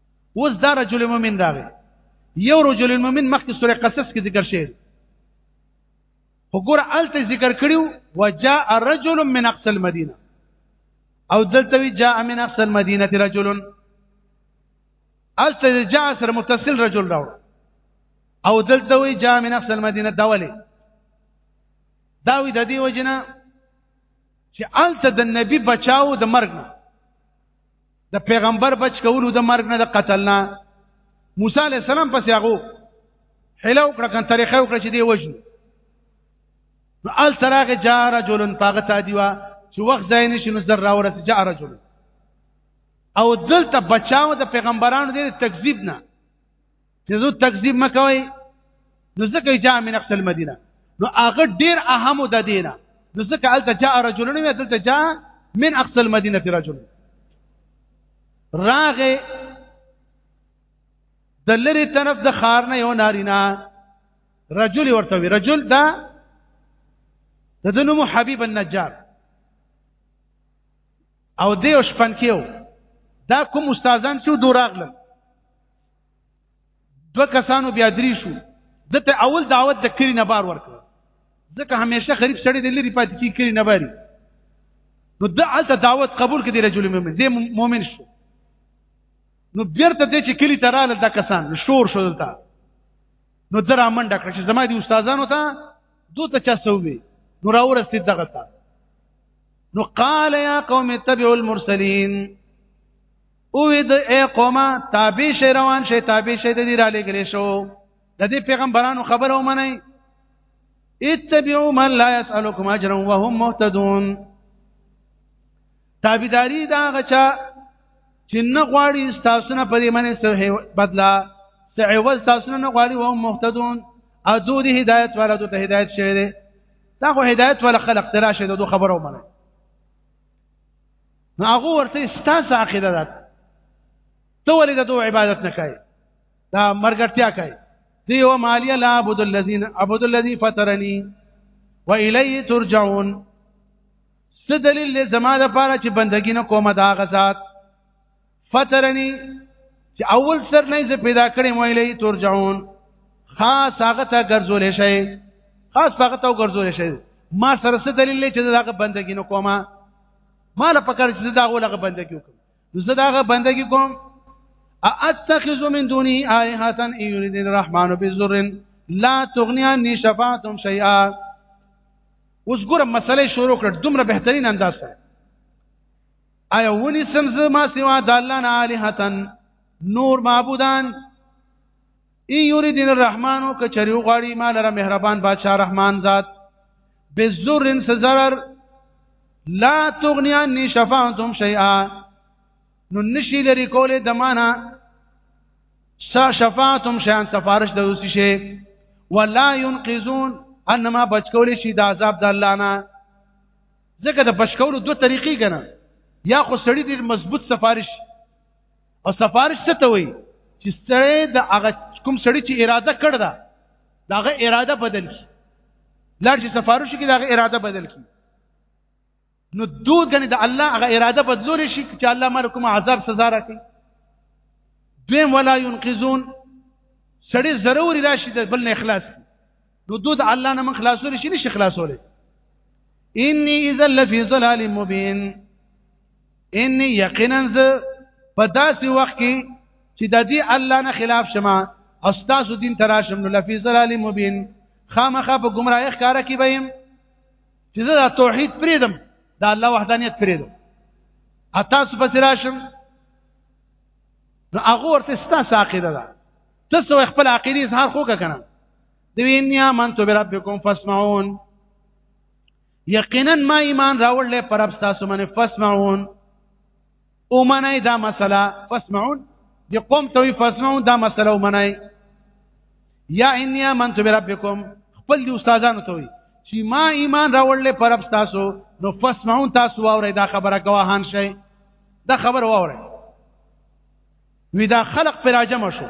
Speaker 1: اوس دا رجل مؤمن راغی یو رجل مؤمن مخکې سورې قصص کې ذکر شوی وګوره الته ذکر کړیو وجاء رجل من اقصى المدينه او دلته وی جاء من اقصى المدينه رجل الته جاء سره متصل رجل راو او دلته وی جاء من اقصى المدينه دولي دا وی د دې وجنه چې الته د نبی بچاو د مرګ نه د پیغمبر بچ کولو د مرګ نه د قتل نه موسی علی السلام پس هغه حلو کړ کن طریقه وکړه چې دی وژني نو ال تراغه جا رجل پاغه تا دیوا چې وخت ځای نشي نظر راورس جا رجل او دلته بچاو د پیغمبرانو د تکذیب نه چې زو تکذیب مکوي نو ځکه جاء من اقصى المدینه نو هغه ډیر اهم د دینه نو ځکه الته جاء رجل نو دلته جاء من اقصى المدینه رجل راغه د لری طرف د خار نه یو نارینا رجل ورته وی رجل دا د دنو حبیب النجار او دیو شپن کېو دا کوم استادان چې دوراغلم دو کسانو بیا درې شو دته اول دعوت د کلی نه بار ورکړ ځکه همیشه غریب سړی د لری پاتې کی کلی نه باري نو د الته دعوت قبول کړي رجل مؤمن دې مؤمن شو نو بیرته دې چې کلی ته رااله د کسان شور شو دلته نو درا منډه کړ چې زما دي استادانو ته دوی ته چا سووي نو راورسته دغه ته نو قال يا قوم اتبعوا المرسلين او د اے قومه تابع شي روان شي تابع شي د دې را لګلې شو د دې پیغمبرانو خبره ومني اتبعوا من لا يسألكم اجرا وهم مهتدون تابعداري دا غچا چې نه غواړي تاسو نه پرې منې سه بدلا سه عوض تاسو نه غواړي وهم مهتدون او دو دې هدایت والا دو ته هدایت شوی دی دا خو هدایت والا خلق تراشه دو خبره ومني نو هغه ورته ستاسو عقیده ده ته ولې د دوه عبادت نه کوي دا مرګرتیا کوي دی او مالی لا عبد الذین عبد الذی فطرنی و الیه ترجعون څه دلیل زما د پاره چې بندګی نه کومه دا غزاد فترنی چې اول سر نه زه پیدا کړم ویلې ترجعون خاص هغه ته ګرځول شي خاص هغه ته ګرځول شي ما سره څه دلیل چې داغه بندګی نه کومه ما له پکړ چې داغه لغه بندګی وکم نو زه داغه بندګی کوم اتخذ من دوني آلهه ان يريد الرحمن بذر لا تغني عني شفاعتهم شيئا اوس ګوره مسئله شروع کړ دومره بهترین انداز سره ایا ونی سمز ما سوا د الله نه الہتن نور معبودان ای یریدین الرحمن او کچری غواړي مال را مهربان بادشاہ رحمان ذات بذر سزرر لا تغنی عنی شفاعتهم شیئا نو نشی لري کوله د معنا سا شفاعتهم شان سفارش د اوسې شي ولا ينقذون انما بچ کولی شي د عذاب د الله نه ځکه د بش کولو دوه طریقې کنه یا خو سړی ډیر مضبوط سفارش او سفارش څه ته وایي چې سړی د هغه کوم سړی چې اراده کړ دا دغه اراده بدل کی لار چې سفارش کې دغه اراده بدل کی نو دوه غني د الله هغه اراده بدلول شي چې الله مر کوم عذاب سزا راکړي دویم ولا ينقذون سړی ضروري راشي د بل نه اخلاص نو دود الله نه من خلاصول شي نشي خلاصول اني اذا لفي ضلال مبين اني يقينا ز په داسې وخت کې چې د دې الله نه خلاف شمه او تاسو دین تراشم نو لفي ضلال مبين خامخه په گمراهی ښکارا کې بیم چې زه د توحید پریدم د الله وحدانیت پریدم اته تاسو په تراشم نو هغه ورته ستا ساقیده ده ته سو خپل عقیده اظهار خو کنه دوی ان امنت بربکم فاسمعون یقینا ما ایمان راوړل پر رب تاسو باندې فاسمعون او منای دا مسله فاسمعون دی قوم ته وی فاسمعون دا مسله او منای یا ان امنت بربکم خپل دی استادانو ته وی چې ما ایمان راوړل پر رب تاسو نو فاسمعون تاسو واورئ دا خبره گواهان شئ دا خبر واورئ وی دا خلق پر راجمه شو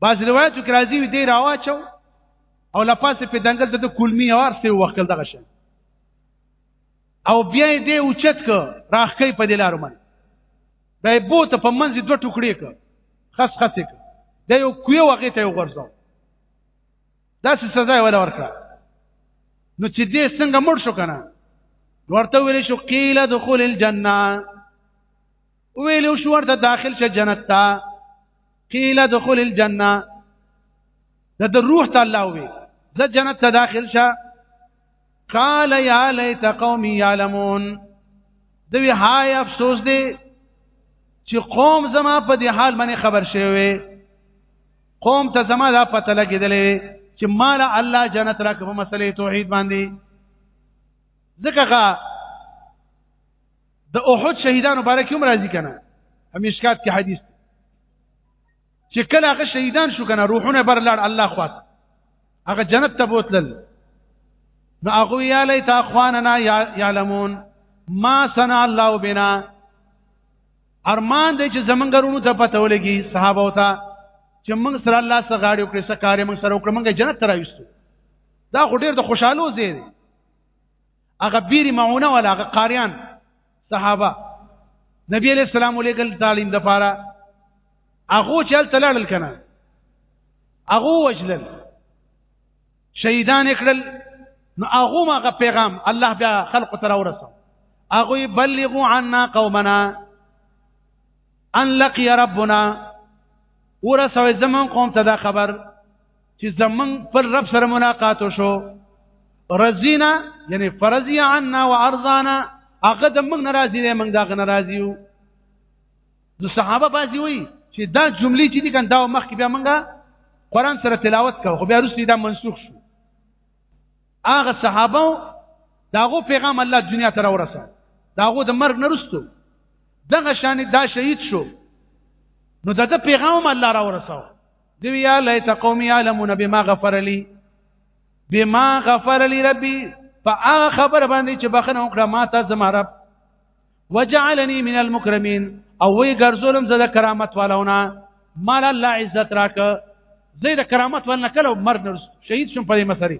Speaker 1: باز روایتو کې راځي وی دی راواچو او لپاسه په دنګل د کولمی اور سه وکړ دغه شي او بیا دې اوچت ک راخکې په دلارو من دا بوت په منځ دوه ټوکړې ک خس خس ک دا یو کوی وغه ته وغورځو دا څه سزا ولا ورکړه نو چې دې څنګه مړ شو کنه ورته ویل شو قیل دخول الجنه ویلو شو ورته داخل شه جنت تا قیل دخل الجنه دا د روح ته الله وی زه جنت ته داخل شه قال یا لیت قومی یعلمون دوی های افسوس دی چې قوم زما په دې حال باندې خبر شوی قوم ته زما دا پته لګیدلې چې مال الله جنت راکې په مسلې توحید باندې ځکه د احد شهیدانو باره کې هم راځي کنه همیشکات کې حدیث چې کله هغه شهیدان شو کنه روحونه بر لاړ الله خواست هغه جنت ته بوتلل نو هغه یا لیت اخواننا یعلمون ما صنع الله بنا ارمان دې چې زمونږ غرونو ته پته ولګي صحابه او ته چې موږ سره الله سره غاړي وکړي سره کارې موږ سره وکړي موږ جنت ته راوستو دا خو ډېر د خوشحالو زیری هغه بیر معونه ولا هغه قاریان صحابه نبی علیہ السلام علیکم تعلیم د پاره هغه چل تلل کنه هغه وجلل شهیدان کړل نو هغه ما پیغام الله بیا خلق تر ورسو هغه بلغوا عنا قومنا ان لقي ربنا ورسوي زمون قوم ته دا خبر چې زمنګ پر رب سره ملاقات وشو رزینا یعنی فرضی عنا وارضانا هغه د موږ ناراضی دی موږ دغه ناراضی یو د صحابه بازی وی چې دا جملې چې دي کنه دا مخکې بیا موږ قران سره تلاوت کوو خو بیا رسې دا منسوخ شو هغه صحابه داغو پیغام الله دنیا ته راورسه داغو د مرګ نرستو دغه شان دا شهید شو نو دغه پیغام الله راورساو دی یا لیت قوم یعلمون بما غفر لی بما غفر لی ربی فآغا خبر باندې چې بخنه وکړه ما ته زما رب وجعلنی من المکرمین او وی ګرځولم زه د کرامت والونه مال الله عزت راک زه د کرامت ولنه کله مرګ نرس شهید شم په مسری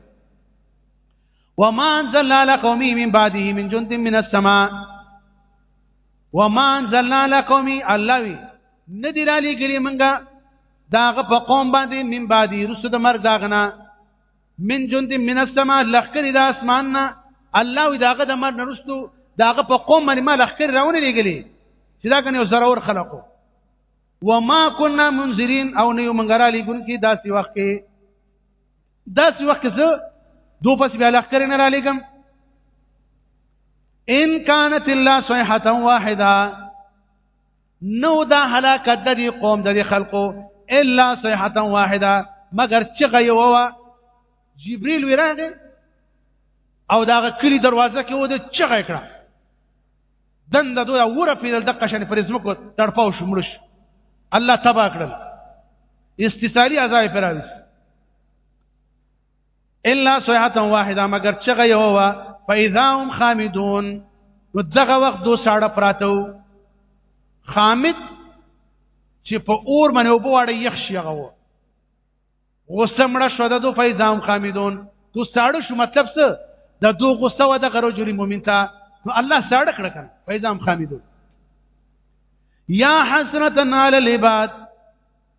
Speaker 1: وما انزلنا على قومه من بعده من جند من السماء وما انزلنا على قومه الله نه دی را لېږلي مونږه داغه په قوم باندې من بعدي رسو د مرګ داغنا من جند من السما لخکری د اسمان نه الله وی داغه د مرګ نرستو داغه په قوم باندې ما لخکری راونه لېږلي چې دا کنه زرور خلقو وما كنا منذرين او نه مونږ را لېږون کې داسې وخت کې داسې وخت کې زه دو پس بیا لخکری نه را لېږم ان كانت الا صيحه واحده نو دا هلاکت د دې قوم د خلقو الا صيحه واحده مگر چغه یو وا جبريل وراغه او دا کلی دروازه کې و د چغه کړه دند دوی وره پیدل دقه شن پر زمکو تړپاو شمړش الله تبا کړل استثاری عذاب پراوس الا صيحه واحده مگر چغه یو وا فاذا هم خامدون نو دغه وخت دو ساړه پراتو خامد چې په اور باندې وبو اړه یخ شي هغه و غصه مړه شو د دو فاذا هم خامدون تو ساړه شو مطلب څه د دو غصه و د غرو جری مؤمن ته نو الله ساړه کړ کنه فاذا هم خامدون یا حسرتنا للعباد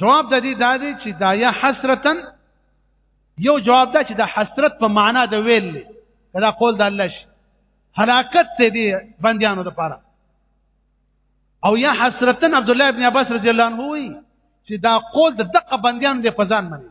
Speaker 1: جواب د دې دا دی چې دا یا حسرتن یو جواب دا چې د حسرت په معنا د ویل دی دا قول د الله شي هلاکت ته دی بندیانو د پاره او یا حسرتن عبد الله ابن عباس رضی الله عنه وی چې دا قول د دقه بندیانو د فزان منی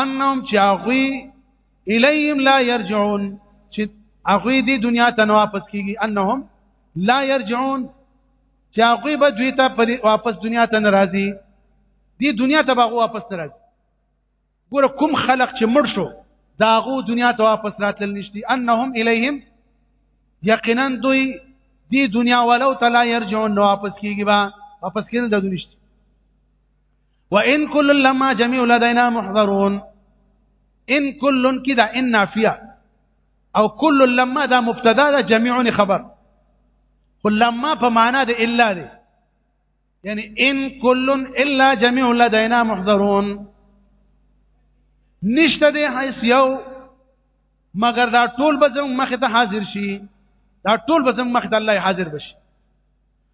Speaker 1: انهم چې هغوی الیهم لا یرجعون چې هغوی دې دنیا ته نه واپس کیږي انهم لا یرجعون چې هغوی به دوی ته واپس دنیا ته نه راځي دې دنیا ته به واپس نه راځي ګوره کوم خلق چې مړ شو دا غو دنیا ته واپس راتل نشتی انهم الیهم یقینا دوی دی دنیا ولو تلا يرجعون نو واپس کیږي با واپس کېدل د دنیشت وان كل لما جميع لدينا محضرون ان كل كده ان نافيه او كل لما دا مبتدا دا جميع خبر قل لما په معنا د الا دی یعنی ان كل الا جميع لدينا محضرون نشته دی حیث یو مگر دا ټول به زموږ مخ ته حاضر شي دا ټول به زموږ مخ ته الله حاضر بشي